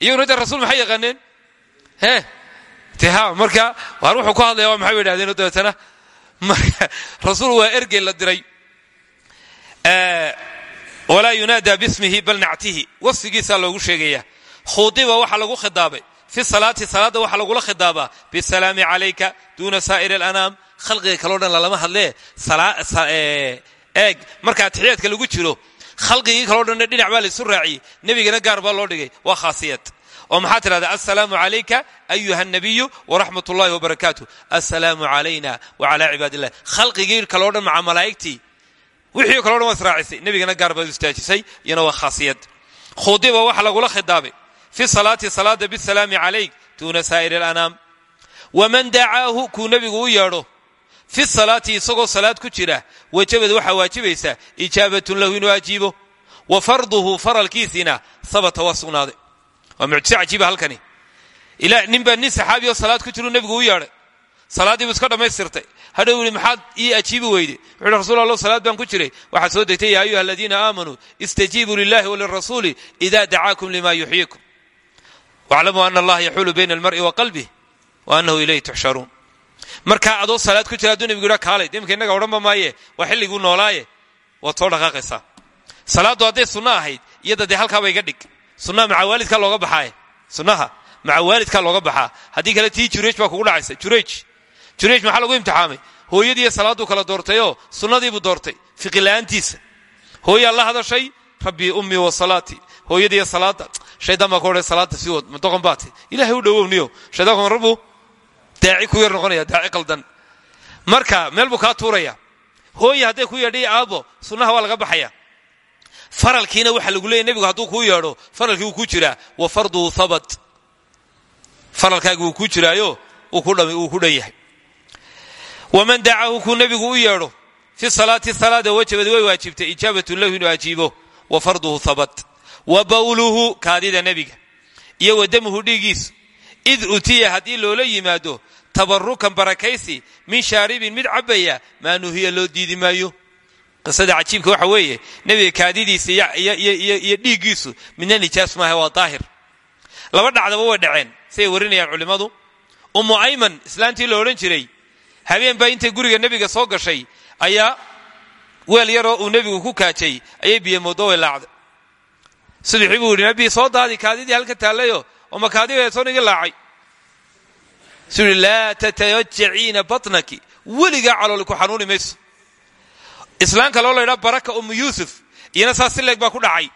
Iyaguna dee rasuul maxay yaqaaneen? He? Ha marka waar wuxuu ku hadlaya waa maxay ba yidhahdeen marka rasuul waa ergey la diray. Walaa yunaadaa bismihi bal nactihi. Wasfigiisaa loogu sheegaya khudiba waxaa lagu khidaabay. Fi salaati salaadda waxaa lagula khidaabaa. Bisalaami calayka duuna saa'ir alanaam. Khalqiga kaleo dhan lalama hadlee. Eeg. Marka atixiyaadka lagu jiro khalqigii kaleo dhanne dhinac baa laysu raaciyey. Nebigana gaar loo dhigay. Waa khaasiyad. Oo maxaa tidhahdaa assalaamu calayka ayuha nabiyu waraxmat ullahi wabarakaatu assalaamu calayna wacalaa cibaad illah khalqigii kaleo dhan maca wixii kaleo dhan waa israacisay nebigana gaar baad waa khaasiyad. Khudiba waxa lagula khidaabay fi salaati salaada bisalaami calayk duuna saa'ir alanaam waman dacaahu kuu nebigu u yeedho fi salaati isagoo salaad ku jira wajabad waxaa waajibaysaa ijaabatun lahu inuu ajiibo wa farduhu faralkiisiina habata waa sugnaaday waa mucjise cajiiba halkani ninbaa nin saxaabioo salaad ku jiruu nebigu u yeedhay salaaddii buu iska dhammaystirtay hadhow yihi maxaad ii ajiibi weyde wuxu uhi rasul allah salaad baan ku jiray waxaad soo degtay yaa ayuha aladiina aamanuu istajiibuu lilahi walirasuuli ida dacaakum lima yuxyikum waclamuu ana allaha yaxuulu bayna almar'i wa qalbih wa annahu ilayhi tuxsharuun markaa adoo salaad ku jira hadduu nebigu yidha kaalay imika innaga odhanba maaye waa xilliguu noolaaye waad soo dhaqaaqaysaa salaaddu hadday sunno ahayd iyada dee halkaaba iga dhig sunnaha maca waalidkaa looga baxaaye sunnaha maca waalidkaa looga baxaa haddii kale tii jureej baa kugu dhacaysa jureej jureej maxaa lagu imtixaamay hooyadiiyo salaadduu kala doortayoo sunnadiibuu doortay fiqila'aantiisa hooyaa la hadashay rabbii ummii wa salaatii hooyadiiyo salaadda shaydaan baa ku odhay salaadda sii wad madoqon baati ilahay u dhowowniyo shaydaanku marabuu daaci ku yar noqonaya daaci qaldan marka meel buu kaa tuuraya hooye hadday ku yeedhay aabo sunnaha waa laga baxaya faralkiina waxaa lagu leeyay nebigu hadduu kuu yeedho faralkii wuu ku jiraa wa farduhu habat faralkaagi wuu ku jiraayo wuu ku dhan yahay waman dacahu kuu nebigu u yeedho fi salaati salaada wajabad way waajibtay ijaabatun lahu inuu ajiibo wa farduhu habat wa bawluhu kaadida nebiga iyo wa damuhu dhiigiisu id utiya haddii loola yimaado tabarukan barakaysi min shaaribin mid cabbaya maa nuhiya loo diidi maayo. Qisada cajiibka waxa weeye nebiga kaadidiisa iyo dhiiggiisu midna nijaas maaha waa daahir. Laba dhacdaba way dhaceen siay warinayaan culimmadu. Ummu ayman islaantii la odhan jiray habeen baa intay guriga nebiga soo gashay ayaa weel yaroo uu nebigu ku kaajay ayay biyomooddo way laacday subaxii buu yidhi nabi soo daadi kaadidii halka taallayo. Oo ma kaadiga soo niga laacay. Suu yidhi laa batnaki. Weligaa calooli ku xanuuni mayso. Islaan kaloo la ydhaa baraka ummu yuusuf iyana saas si leeg baa ku dhacay.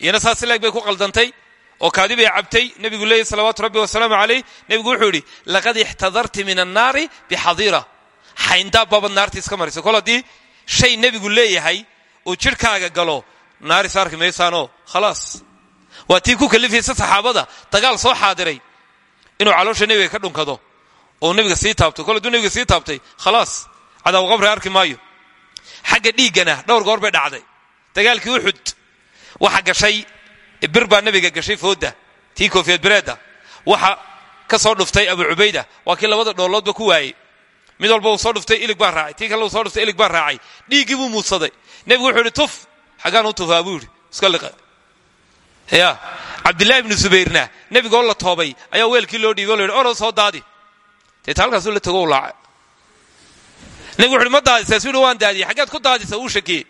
Iyana saas si leeg bay ku qaldantay. Oo kaadi bay cabtay nebigu leeyay salawaatu rabbi wasalaamu calayh. Nebigu wuxuu yidhi laqad ixtadarti min annaari bixadiira. Xayndaab baabad naartii iska marisa. Kol haddii shay nebigu leeyahay uu jidhkaaga galo naaris arki maysaanoo khalaas. Waa tii ku kalifaysa saxaabada dagaal soo xaadiray inuu caloosha nebiga ka dhunkado oo nebiga sii taabto kol hadduu nebiga sii taabtay khalaas. Cadaabu qabri arki maayo. Xagga dhiiggana dhowr goor bay dhacday. Dagaalkii uxud waxa gashay bir baa gashay fooda tii koofiyad bireedda. Waxa ka soo dhuftay abu cubayda waa kii labada dhooloodba ku waayey. Mid walba soo dhuftay ilig baa raacay tii kale soo dhuftay ilig baa raacay. Dhiiggii buu muudsaday. Nebigu wuxuu tuf xaggaan u tufaa buu iska liqa. Ya cabdillahi ibnu subayrna nebigoo la toobay ayaa weelkii loo dhiibay o la yidhi orod soo daadi. Deeta halkaasuu la tago u laacay nebigu ma daadisa su yidhi waan daadiyey xaggeed ku daadisa uu shakiyey.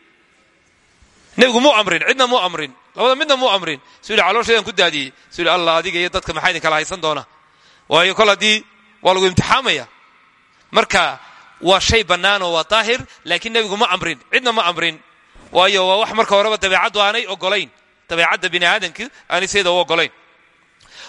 Nebigu muu amrin cidna muu amrin. Labada midna muu amrin. Su yidhi calooshaydaan ku daadiyey. Su yidhi allah adiga iyo dadka maxaa idin kala haysan doona waayo kol haddii waa lagu imtixaamaya marka waa shay bannaanoo waa daahir laakiin nebigu ma amrin cidna ma amrin waayo waa wax marka horeba dabeecaddu aanay ogolayn dabeecadda bini aadamki aanay sayda u ogolayn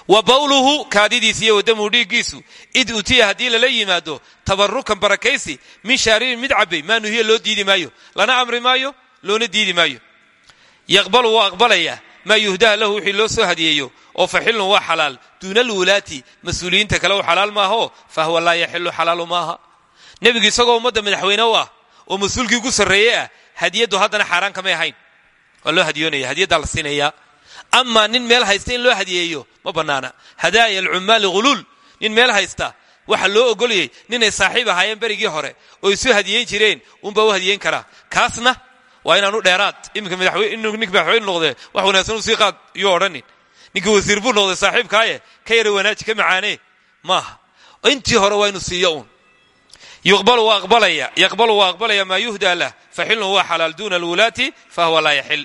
wa bawluhu kaadidiis iyo wadamuhu dhiiggiisu id utiya haddii lala yimaado tabarukan barakaysi min shaaribin mid cabbay maa nuhiya loo diidi maayo lana amri maayo loona diidi maayo. Yaqbalu waa aqbalaya maa yuhdaa lahu wixii soo hadiyeeyo oo fa waa xalaal duuna alwulaati mas'uuliyiinta kale u xalaal maahaoo fa huwa laa yaxilu xalaalu maaha. Nebigu isagoo ummadda madaxweyne u ah oo mas'uulkii hadiyaddu haddana xaaraan kamay ahayn waa loo hadiyoonaya hadiyaddaa la siinayaa. Amaa nin meel haysta in loo hadiyeeyo ma bannaana. Hadaaya alcummaali huluul nin meel haysta waxa loo ogolayay ninay saaxiib ahaayeen berigii hore oo isu hadiyeyn jireen unbaa u hadiyeyn karaa. Kaasna waa inaanu dheeraad. Iminka ninka madaxweyne noqdee wax wanaagsan u sii qaad iyuu odhanin. Ninka wasiir buu noqday saaxiibkaaye ka yara wanaaji ka macaanee maaha. Intii hore waa inu siiyo uun. Yaqbalu waa aqbalaya maa yuhdaa lah fa xilun waa xalaal duuna alwulaati fa huwa laa yaxil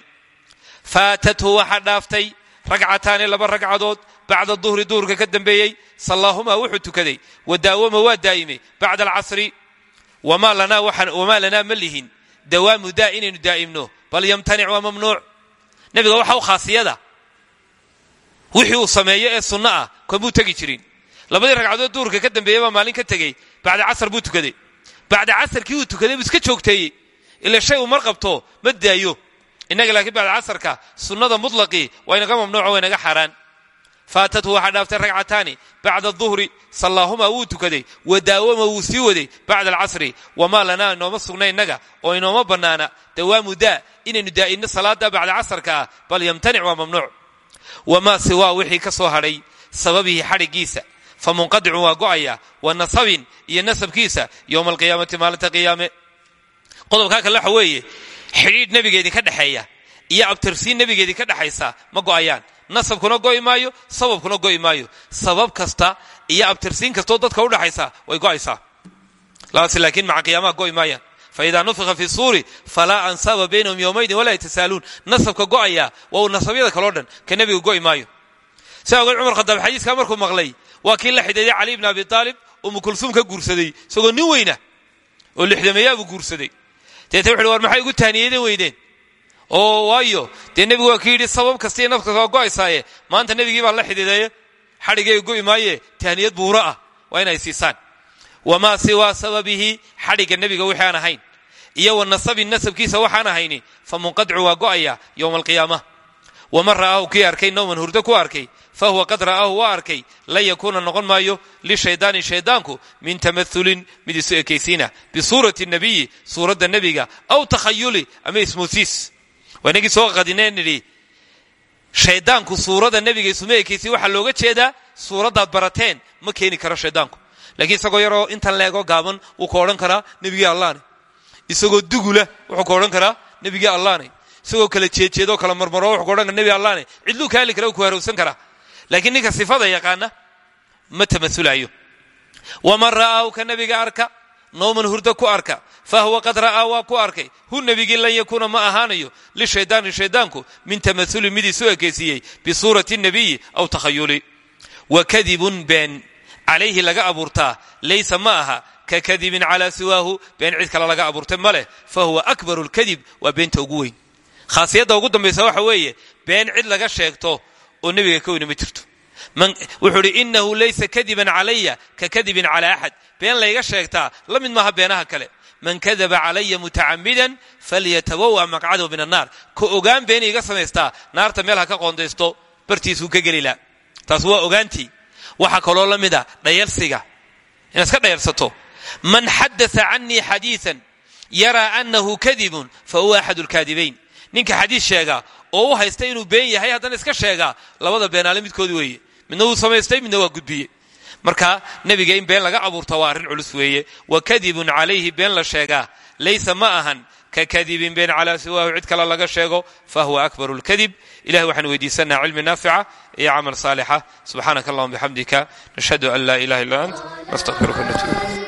faatathu waxa dhaaftay ragcataani laba ragcadood bacda duhri duhurka ka dambeeyey sallaahumaa wuxuu tukaday wa daawama waa daa'imay bacda alcasri wamaa lanaa ma lihin dawaamu daa inaynu daa'imno bal yamtanic waa mamnuuc. Nebiga waxa u khaasiyada wixii uu sameeyo ee sunno ah kamuu tegi jirin. Labadii ragcadood duhurka ka dambeeyey baa maalin ka tegey bacda ila shay uu mar qabto ma daayo. Innaga laakiin bacda casarka sunnada mutlaqii waa inaga mamnuuco waa inaga xaaraan. Faatathu waxaa dhaaftay ragcataani bacda duhri sallaahuma wuu tukaday wa daawama wuu sii waday bacda alcasri. Wamaa lanaa inooma sugna innaga oo inooma bannaana. Dawaamu daa inaynu daa'inno salaada bacda casarka ah bal yamtanic waa mamnuuc. Wamaa siwaa wixii ka soo hadhay sababihi xadhiggiisa fa munqadicun waa go'aya wa nasabin iyo nasabkiisa yowma alqiyaamati qodobkaa kale waxa weeye xidhiidh nebigeedii ka dhexeeya iyo abtirsiin nebigeedii ka dhexaysa ma go'ayaan. Nasabkuna go'i maayo sababkuna go'i maayo. Sabab kasta iyo abtirsiin kastoo dadka u dhexaysa way go'aysaa laakiin maca qiyaamaha go'i maayaan. Faida nufika fi suuri falaa ansaaba baynahum yowmaydin walaa yatasaaluun nasabka go'aya waa uu nasabyada kaloo dhan ka nebiga go'i maayo. Si awgeed cumar khadaab xadiiskaa markuu maqlay waa kii la xidhiiday ibn abi aalib umu kulsuum ka guursaday isagoo nin weyna oo lixdameeyaabuu guursaday deeta wuxuhi war maxay ugu taaniyadan weydeen? Oo waayo. Dee nebigu waa ki yidhi sabab kastii nafka waa go'aysaaye. Maanta nebigii baa la xidhiidaye xadhigay go'i maaye tahniyad buuro ah waa inay siisaan. Wamaa siwaa sababihi? Xadhigga nebiga wixii aan ahayn. Iyo wa nasabin nasabkiisa waxaan ahayni. Fa munqadicu waa go'aya yowma alqiyaama. Waman ra'aahu kii arkay nowman hurdo ku arkay fa huwa qad ra'aahu waa arkay lan yakuuna noqon maayo lishaydaani shaydaanku min tamaulin mid isu ekaysiina bisuurati nabiyi suuradda nebiga aw takhayuli ama ismoosiis waa inagii soo qadinee nidhi shaydaanku suuradda nebiga isuma ekaysiin waxaa looga jeedaa suuraddaad barateen ma keeni karo shaydaanku laakiin isagoo yaroo intan leego gaaban karaa dugula wuxuu ka odhan karaa nebigii allaane kala jeejeedoo kala marmaro wuxuu ka odhan kara nebi allaane kara ku harowsan karaa laakiin ninka sifada yaqaana ma tamasulayo waman ra'aahu ka nebiga arka nooman hurdo ku arka fa huwa qad ra'aa waa ku arkay hu nebigii lan yakuuna ma ahaanayo lishaydaani shaydaanku min tamasulin mid isu ekaysiiyey bisuurati nabiyi aw takhayuli wa kadibun been calayhi laga abuurtaa laysa ma aha ka kadibin calaa siwaahu been cid kale laga abuurtay ma leh fa huwa akbaru lkadib waa beenta ugu weyn khaasiyadda ugu dambaysa been cid laga sheegto oo nebiga ka weyni ma jirto. Wuxuu idhi inahu laysa kadiban calaya ka kadibin calaa axad been layga sheegtaa la mid maaha beenaha kale. Man kadaba calaya mutacamidan falyatabawa maqcadahu min annaar. Ka ogaan been iga samaystaa naarta meel ha ka qoondaysto bartiisuu ka gelila taas waa ogaantii. Waxaa kaloo la mida dhayalsiga inaad iska dhayalsato man xadaa canii xadiian yaraa anahu kadibun fa huwa axad lkaadibayn ninka xadiis sheegaa oo u haysta inuu been yahay haddana iska sheegaa labada beenaale midkood weeye. Midna wuu samaystay midna waa gudbiye marka nebiga in been laga abuurta waa arrin culus weeye. Wa kadibun calayhi been la sheegaa. Laysa ma ahan ka kadibin been calaa siwaahu cid kale laga sheego fa huwa akbaru lkadib ilahi waxaan weydiisanaa cilmi naafica iyo camal saalixa. Subxaanaka allahuma bixamdika nashhadu an laa ilaha illa ant nastaqfiruka natuub